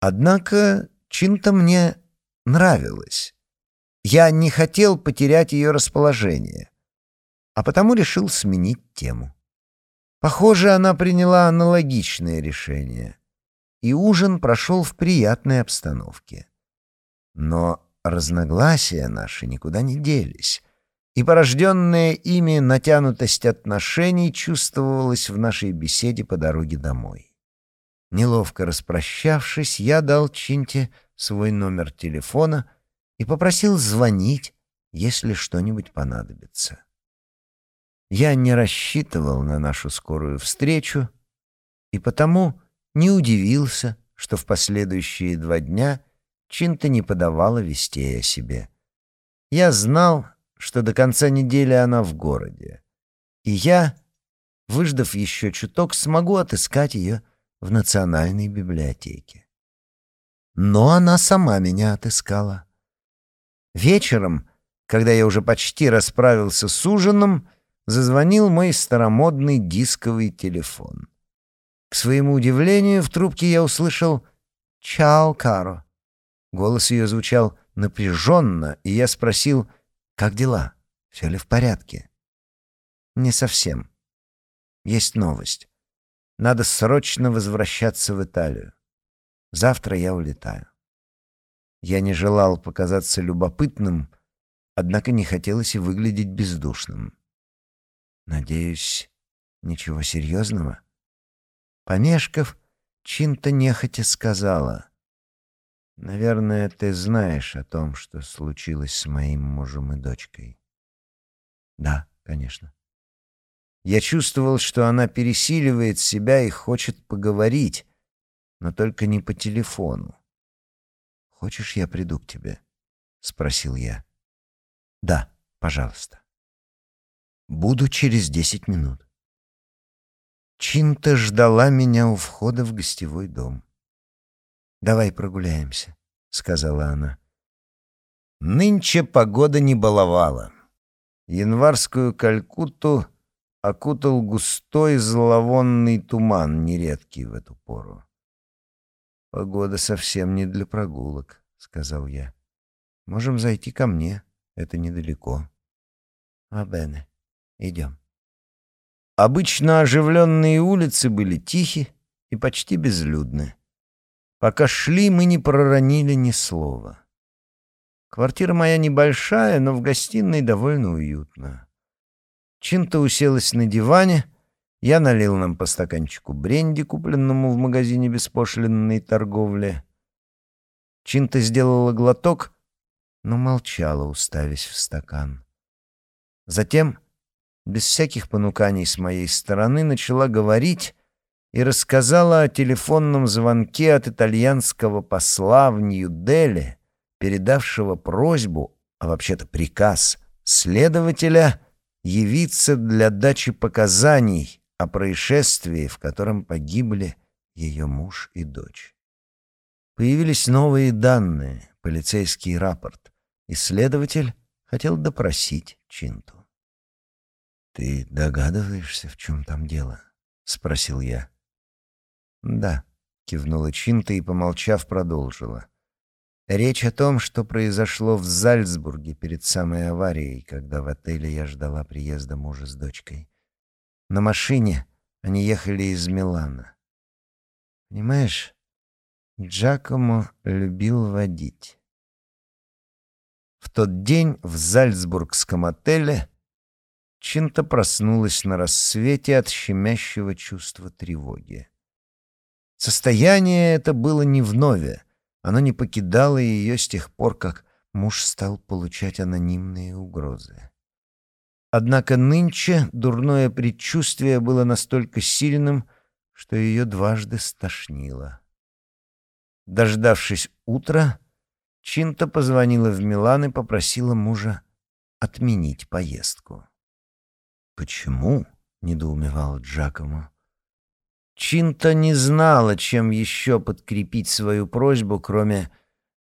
Однако чем-то мне нравилось. Я не хотел потерять ее расположение, а потому решил сменить тему. Похоже, она приняла аналогичное решение, и ужин прошел в приятной обстановке. Но разногласия наши никуда не делись, и порожденная ими натянутость отношений чувствовалась в нашей беседе по дороге домой. Неловко распрощавшись, я дал Чинте свой номер телефона и попросил звонить, если что-нибудь понадобится. Я не рассчитывал на нашу скорую встречу и потому не удивился, что в последующие два дня Чинта не подавала вестей о себе. Я знал, что до конца недели она в городе, и я, выждав еще чуток, смогу отыскать ее в Национальной библиотеке. Но она сама меня отыскала. Вечером, когда я уже почти расправился с ужином, зазвонил мой старомодный дисковый телефон. К своему удивлению, в трубке я услышал «Чао, Каро». Голос ее звучал напряженно, и я спросил «Как дела? Все ли в порядке?» «Не совсем. Есть новость. Надо срочно возвращаться в Италию. Завтра я улетаю». Я не желал показаться любопытным, однако не хотелось и выглядеть бездушным. «Надеюсь, ничего серьезного?» Помешков, Чинта нехотя сказала. «Наверное, ты знаешь о том, что случилось с моим мужем и дочкой». «Да, конечно». Я чувствовал, что она пересиливает себя и хочет поговорить, но только не по телефону. «Хочешь, я приду к тебе?» — спросил я. «Да, пожалуйста». «Буду через десять минут». Чинта ждала меня у входа в гостевой дом. «Давай прогуляемся», — сказала она. Нынче погода не баловала. Январскую Калькутту окутал густой зловонный туман, нередкий в эту пору. «Погода совсем не для прогулок», — сказал я. «Можем зайти ко мне, это недалеко». «А, Бене, идем». Обычно оживленные улицы были тихи и почти безлюдны. Пока шли, мы не проронили ни слова. Квартира моя небольшая, но в гостиной довольно уютно. Чинта уселась на диване, я налил нам по стаканчику бренди, купленному в магазине беспошлинной торговли. Чинта сделала глоток, но молчала, уставясь в стакан. Затем, без всяких понуканий с моей стороны, начала говорить и рассказала о телефонном звонке от итальянского посла в Нью-Дели, передавшего просьбу, а вообще-то приказ, следователя явиться для дачи показаний о происшествии, в котором погибли ее муж и дочь. Появились новые данные, полицейский рапорт. Исследователь хотел допросить Чинту. «Ты догадываешься, в чем там дело?» — спросил я. «Да», — кивнула Чинта и, помолчав, продолжила. «Речь о том, что произошло в Зальцбурге перед самой аварией, когда в отеле я ждала приезда мужа с дочкой. На машине они ехали из Милана. Понимаешь, Джакомо любил водить. В тот день в Зальцбургском отеле Чинта проснулась на рассвете от щемящего чувства тревоги. Состояние это было не вновь, оно не покидало ее с тех пор, как муж стал получать анонимные угрозы. Однако нынче дурное предчувствие было настолько сильным, что ее дважды стошнило. Дождавшись утра, Чинта позвонила в Милан и попросила мужа отменить поездку. «Почему?» — недоумевал Джакомо. Чинта не знала, чем еще подкрепить свою просьбу, кроме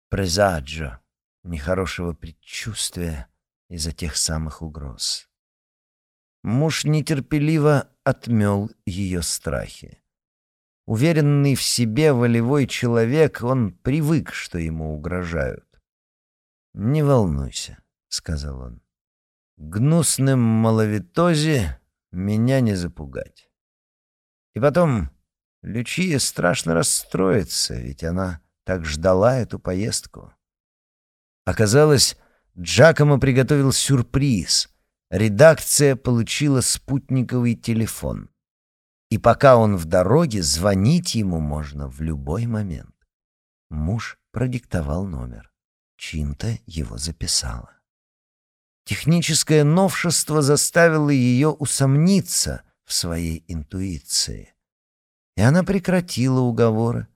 презаджо, нехорошего предчувствия из-за тех самых угроз. Муж нетерпеливо отмел ее страхи. Уверенный в себе волевой человек, он привык, что ему угрожают. «Не волнуйся», — сказал он. «Гнусным маловитозе меня не запугать. И потом, Лючия страшно расстроится, ведь она так ждала эту поездку». Оказалось, Джакомо приготовил сюрприз — редакция получила спутниковый телефон. И пока он в дороге, звонить ему можно в любой момент. Муж продиктовал номер. Чинта его записала. Техническое новшество заставило ее усомниться в своей интуиции. И она прекратила уговоры,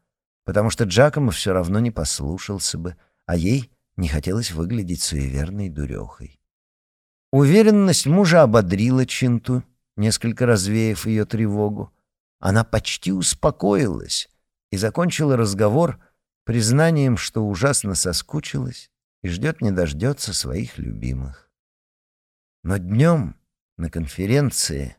потому что Джакомо все равно не послушался бы, а ей не хотелось выглядеть суеверной дурехой. Уверенность мужа ободрила Чинту, несколько развеяв ее тревогу. Она почти успокоилась и закончила разговор признанием, что ужасно соскучилась и ждет не дождется своих любимых. Но днем на конференции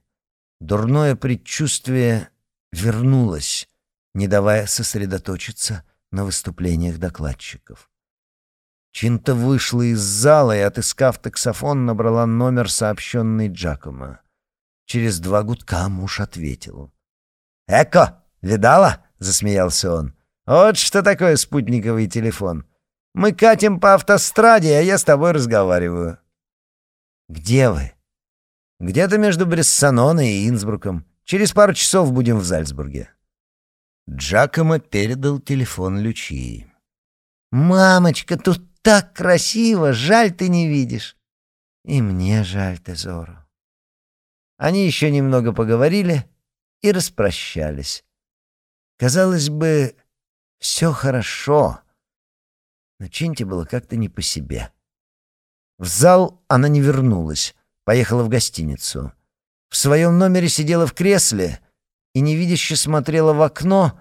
дурное предчувствие вернулось, не давая сосредоточиться на выступлениях докладчиков. Чинта вышла из зала и, отыскав таксофон, набрала номер, сообщенный Джакомо. Через два гудка муж ответил. «Эко, видала?» — засмеялся он. «Вот что такое спутниковый телефон. Мы катим по автостраде, а я с тобой разговариваю». «Где вы?» «Где-то между Брессаноной и Инсбруком. Через пару часов будем в Зальцбурге». Джакомо передал телефон Лючии. «Мамочка, тут так красиво! Жаль, ты не видишь!» «И мне жаль, Тезору». Они еще немного поговорили и распрощались. Казалось бы, все хорошо, но Чинте было как-то не по себе. В зал она не вернулась, поехала в гостиницу. В своем номере сидела в кресле и невидяще смотрела в окно,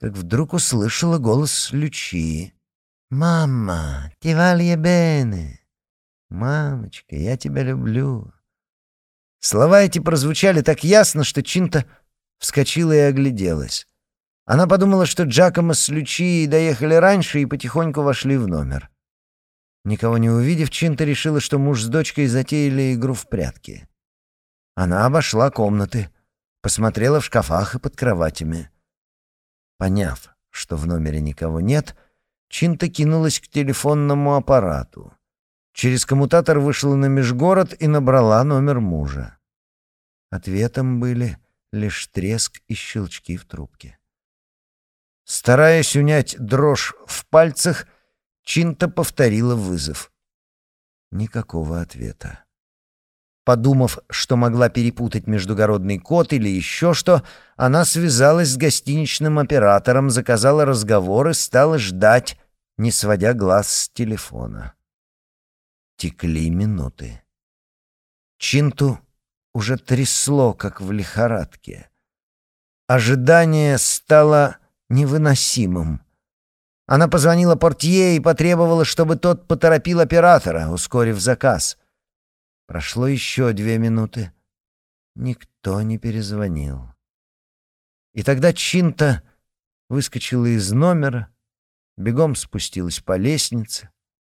как вдруг услышала голос Лючии. «Мама, ти валье бене!» «Мамочка, я тебя люблю!» Слова эти прозвучали так ясно, что Чинта вскочила и огляделась. Она подумала, что Джакомо с Лючией доехали раньше и потихоньку вошли в номер. Никого не увидев, Чинта решила, что муж с дочкой затеяли игру в прятки. Она обошла комнаты, посмотрела в шкафах и под кроватями. Поняв, что в номере никого нет, Чинта кинулась к телефонному аппарату. Через коммутатор вышла на межгород и набрала номер мужа. Ответом были лишь треск и щелчки в трубке. Стараясь унять дрожь в пальцах, Чинта повторила вызов. Никакого ответа. Подумав, что могла перепутать междугородный код или еще что, она связалась с гостиничным оператором, заказала разговор и стала ждать, не сводя глаз с телефона. Текли минуты. Чинту уже трясло, как в лихорадке. Ожидание стало невыносимым. Она позвонила портье и потребовала, чтобы тот поторопил оператора, ускорив заказ — Прошло еще две минуты. Никто не перезвонил. И тогда Чинта выскочила из номера, бегом спустилась по лестнице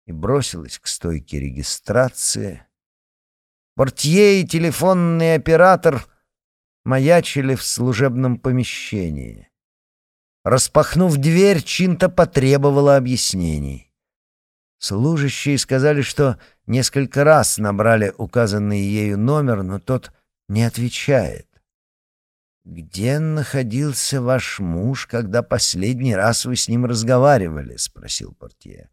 и бросилась к стойке регистрации. Портье и телефонный оператор маячили в служебном помещении. Распахнув дверь, Чинта потребовала объяснений. Служащие сказали, что несколько раз набрали указанный ею номер, но тот не отвечает. «Где находился ваш муж, когда последний раз вы с ним разговаривали?» — спросил портье.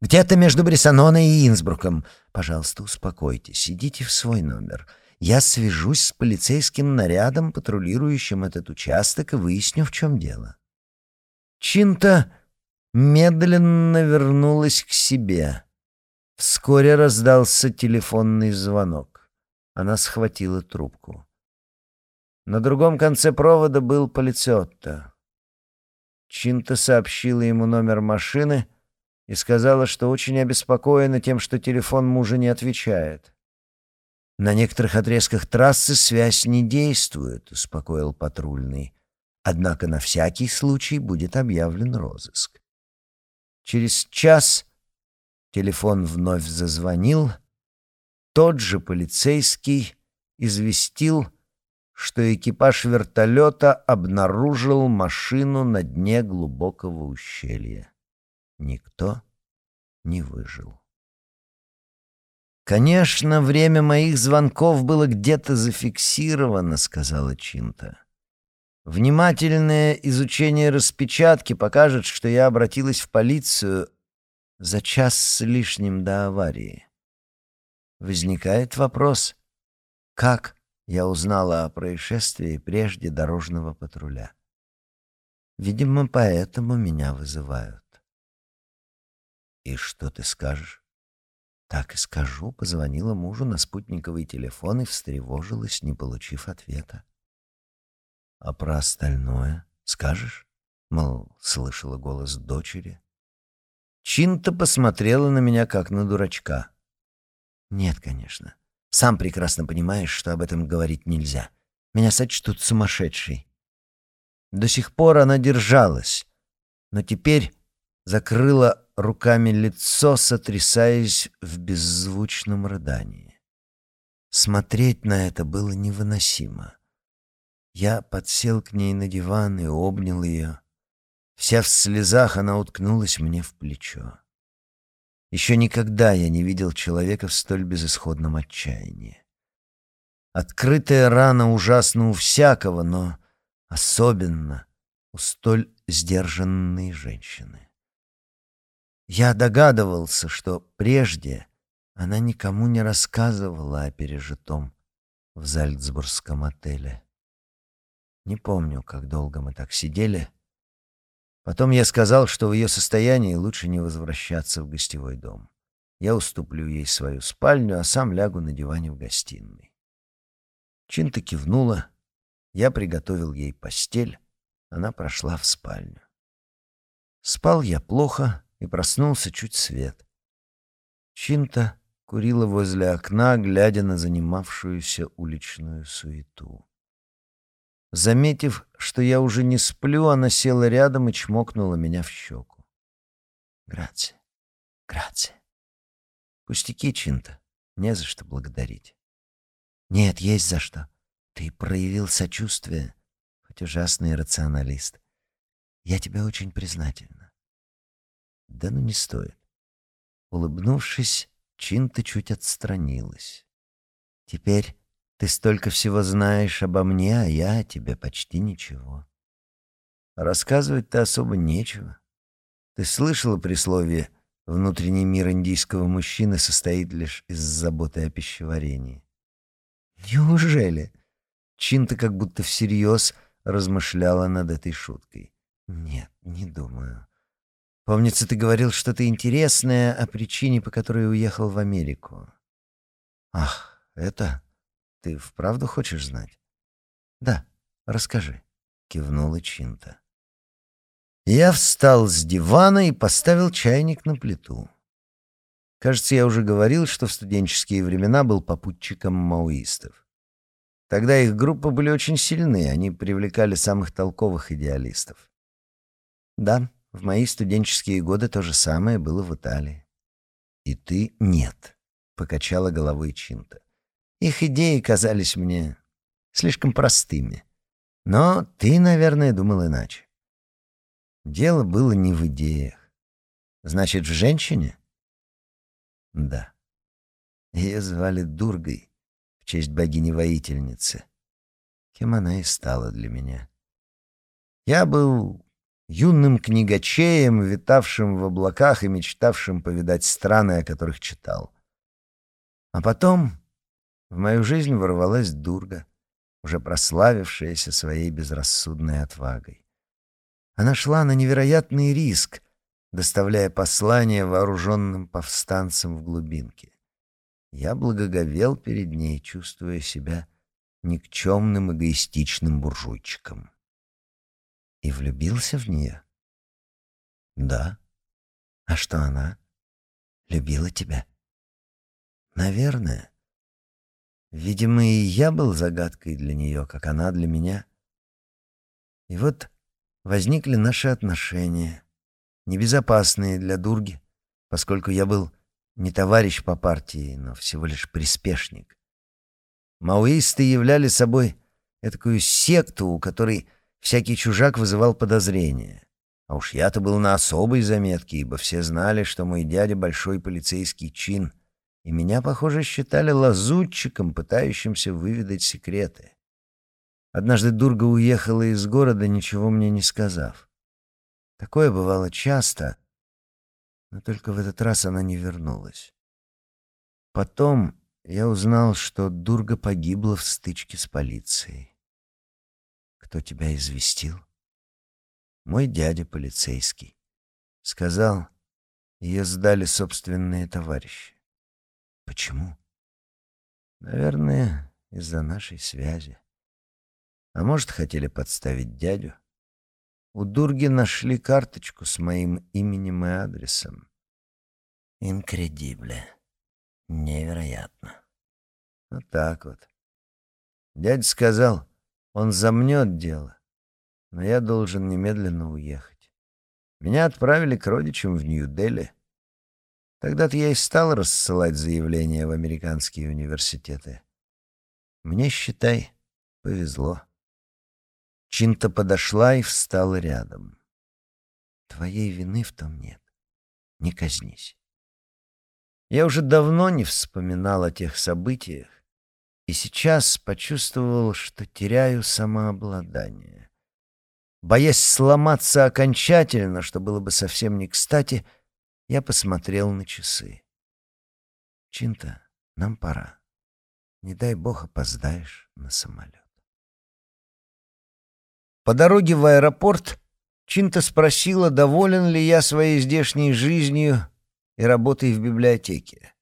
«Где-то между Брессаноной и Инсбруком. Пожалуйста, успокойтесь, идите в свой номер. Я свяжусь с полицейским нарядом, патрулирующим этот участок, и выясню, в чем дело». Чинта медленно вернулась к себе. Вскоре раздался телефонный звонок. Она схватила трубку. На другом конце провода был полициотто. Чинта сообщила ему номер машины и сказала, что очень обеспокоена тем, что телефон мужа не отвечает. «На некоторых отрезках трассы связь не действует», — успокоил патрульный. «Однако на всякий случай будет объявлен розыск». Через час телефон вновь зазвонил. Тот же полицейский известил, что экипаж вертолета обнаружил машину на дне глубокого ущелья. Никто не выжил. «Конечно, время моих звонков было где-то зафиксировано», — сказала Чинта. Внимательное изучение распечатки покажет, что я обратилась в полицию за час с лишним до аварии. Возникает вопрос, как я узнала о происшествии прежде дорожного патруля? Видимо, поэтому меня вызывают. И что ты скажешь? Так и скажу, позвонила мужу на спутниковый телефон и встревожилась, не получив ответа. А про остальное скажешь? Мол, слышала голос дочери. Чинта посмотрела на меня, как на дурачка. «Нет, конечно. Сам прекрасно понимаешь, что об этом говорить нельзя. Меня сочтут сумасшедшей». До сих пор она держалась, но теперь закрыла руками лицо, сотрясаясь в беззвучном рыдании. Смотреть на это было невыносимо. Я подсел к ней на диван и обнял ее. Вся в слезах она уткнулась мне в плечо. Еще никогда я не видел человека в столь безысходном отчаянии. Открытая рана ужасна у всякого, но особенно у столь сдержанной женщины. Я догадывался, что прежде она никому не рассказывала о пережитом в Зальцбургском отеле. Не помню, как долго мы так сидели, Потом я сказал, что в ее состоянии лучше не возвращаться в гостевой дом. Я уступлю ей свою спальню, а сам лягу на диване в гостиной. Чинта кивнула. Я приготовил ей постель. Она прошла в спальню. Спал я плохо и проснулся чуть свет. Чинта курила возле окна, глядя на занимавшуюся уличную суету. Заметив, что я уже не сплю, она села рядом и чмокнула меня в щеку. «Грация, грация». «Пустяки, Чинта, не за что благодарить». «Нет, есть за что. Ты проявил сочувствие, хоть ужасный рационалист. Я тебе очень признательна». «Да ну не стоит». Улыбнувшись, Чинта чуть отстранилась. «Теперь ты столько всего знаешь обо мне, а я о тебе почти ничего. Рассказывать-то особо нечего. Ты слышала присловие «внутренний мир индийского мужчины состоит лишь из заботы о пищеварении»? Неужели? Чинта как будто всерьез размышляла над этой шуткой. Нет, не думаю. Помнится, ты говорил что-то интересное о причине, по которой уехал в Америку. Ах, это... Ты вправду хочешь знать? Да, расскажи, кивнула Чинта. Я встал с дивана и поставил чайник на плиту. Кажется, я уже говорил, что в студенческие времена был попутчиком маоистов. Тогда их группы были очень сильны, они привлекали самых толковых идеалистов. Да, в мои студенческие годы то же самое было в Италии. И ты нет, покачала головой Чинта. Их идеи казались мне слишком простыми. Но ты, наверное, думал иначе. Дело было не в идеях. Значит, в женщине? Да. Ее звали Дургой в честь богини-воительницы. Кем она и стала для меня. Я был юным книгачеем, витавшим в облаках и мечтавшим повидать страны, о которых читал. А потом в мою жизнь ворвалась Дурга, уже прославившаяся своей безрассудной отвагой. Она шла на невероятный риск, доставляя послание вооруженным повстанцам в глубинке. Я благоговел перед ней, чувствуя себя никчемным эгоистичным буржуйчиком. И влюбился в нее? Да. А что она? Любила тебя? Наверное. Видимо, и я был загадкой для нее, как она для меня. И вот возникли наши отношения, небезопасные для Дурги, поскольку я был не товарищ по партии, но всего лишь приспешник. Маоисты являли собой такую секту, у которой всякий чужак вызывал подозрения. А уж я-то был на особой заметке, ибо все знали, что мой дядя — большой полицейский чин — и меня, похоже, считали лазутчиком, пытающимся выведать секреты. Однажды Дурга уехала из города, ничего мне не сказав. Такое бывало часто, но только в этот раз она не вернулась. Потом я узнал, что Дурга погибла в стычке с полицией. Кто тебя известил? Мой дядя полицейский. Сказал, ее сдали собственные товарищи. Почему? Наверное, из-за нашей связи. А может, хотели подставить дядю? У Дурги нашли карточку с моим именем и адресом. Инкредибле. Невероятно. Вот так вот. Дядя сказал, он замнет дело, но я должен немедленно уехать. Меня отправили к родичам в Нью-Дели. Тогда-то я и стал рассылать заявления в американские университеты. Мне, считай, повезло. Чинта подошла и встала рядом. Твоей вины в том нет. Не казнись. Я уже давно не вспоминал о тех событиях, и сейчас почувствовал, что теряю самообладание. Боясь сломаться окончательно, что было бы совсем не кстати, я посмотрел на часы. «Чинта, нам пора. Не дай бог опоздаешь на самолет». По дороге в аэропорт Чинта спросила, доволен ли я своей здешней жизнью и работой в библиотеке.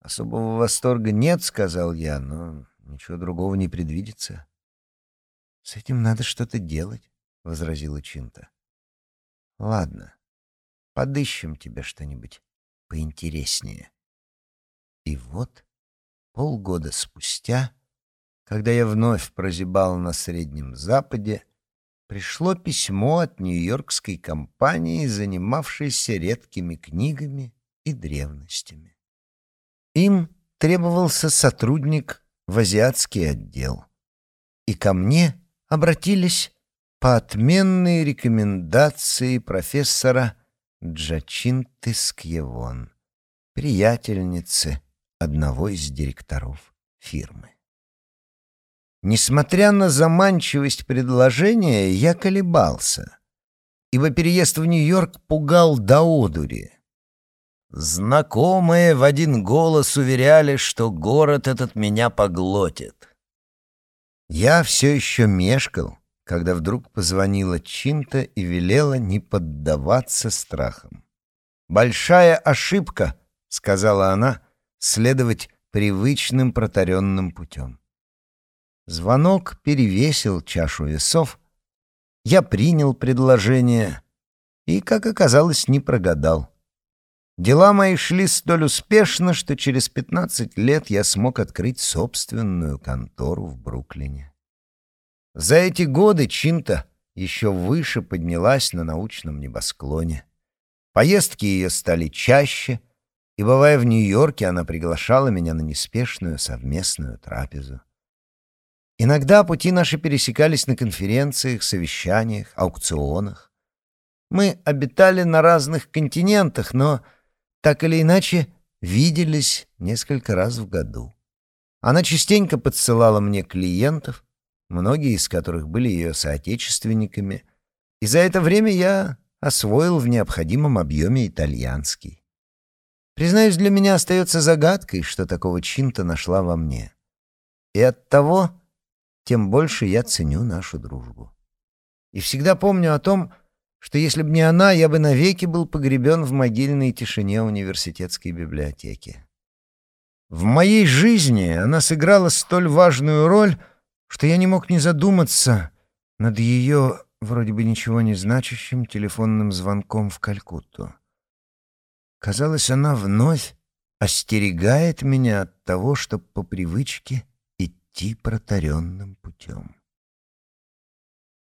«Особого восторга нет», — сказал я, — «но ничего другого не предвидится». «С этим надо что-то делать», — возразила Чинта. «Ладно, подыщем тебе что-нибудь поинтереснее». И вот, полгода спустя, когда я вновь прозябал на Среднем Западе, пришло письмо от нью-йоркской компании, занимавшейся редкими книгами и древностями. Им требовался сотрудник в азиатский отдел. И ко мне обратились по отменной рекомендации профессора Джачинты Скьевон, приятельницы одного из директоров фирмы. Несмотря на заманчивость предложения, я колебался, ибо переезд в Нью-Йорк пугал до одури. Знакомые в один голос уверяли, что город этот меня поглотит. Я все еще мешкал, когда вдруг позвонила Чинта и велела не поддаваться страхам. «Большая ошибка», — сказала она, — «следовать привычным протаренным путем». Звонок перевесил чашу весов. Я принял предложение и, как оказалось, не прогадал. Дела мои шли столь успешно, что через пятнадцать лет я смог открыть собственную контору в Бруклине. За эти годы Чинта еще выше поднялась на научном небосклоне. Поездки ее стали чаще, и, бывая в Нью-Йорке, она приглашала меня на неспешную совместную трапезу. Иногда пути наши пересекались на конференциях, совещаниях, аукционах. Мы обитали на разных континентах, но так или иначе виделись несколько раз в году. Она частенько подсылала мне клиентов, многие из которых были ее соотечественниками, и за это время я освоил в необходимом объеме итальянский. Признаюсь, для меня остается загадкой, что такого чинта нашла во мне. И от того тем больше я ценю нашу дружбу. И всегда помню о том, что если бы не она, я бы навеки был погребен в могильной тишине университетской библиотеки. В моей жизни она сыграла столь важную роль, что я не мог не задуматься над ее, вроде бы ничего не значащим, телефонным звонком в Калькутту. Казалось, она вновь остерегает меня от того, чтобы по привычке идти протаренным путем.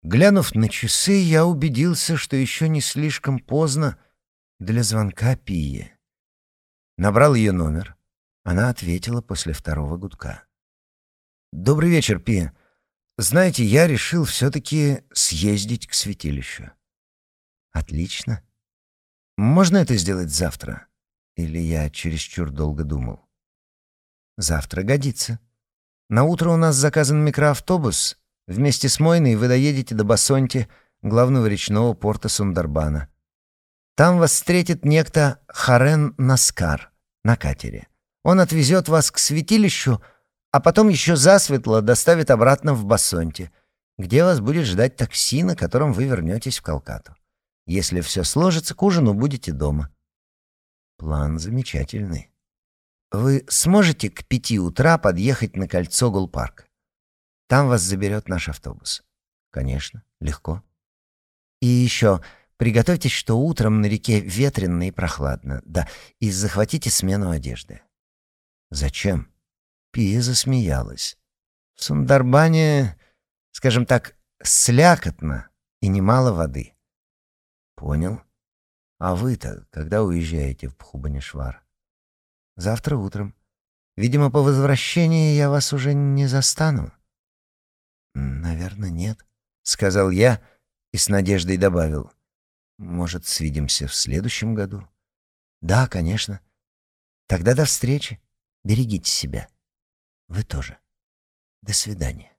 Глянув на часы, я убедился, что еще не слишком поздно для звонка Пие. Набрал ее номер. Она ответила после второго гудка. «Добрый вечер, Пия. Знаете, я решил все-таки съездить к святилищу». «Отлично. Можно это сделать завтра? Или я чересчур долго думал?» «Завтра годится». На утро у нас заказан микроавтобус. Вместе с Мойной вы доедете до Басонти, главного речного порта Сундарбана. Там вас встретит некто Харен Наскар на катере. Он отвезет вас к святилищу, а потом еще засветло доставит обратно в Басонти, где вас будет ждать такси, на котором вы вернетесь в Калкату. Если все сложится, к ужину будете дома. План замечательный. Вы сможете к пяти утра подъехать на кольцо Гулпарк? Там вас заберет наш автобус. Конечно, легко. И еще, Приготовьтесь, что утром на реке ветрено и прохладно. Да, и захватите смену одежды». «Зачем?» Пия засмеялась. «В Сундарбане, скажем так, слякотно и немало воды». «Понял. А вы-то когда уезжаете в Пхубанишвар?» «Завтра утром. Видимо, по возвращении я вас уже не застану». «Наверное, нет», — сказал я и с надеждой добавил. «Может, свидимся в следующем году?» «Да, конечно. Тогда до встречи. Берегите себя. Вы тоже. До свидания».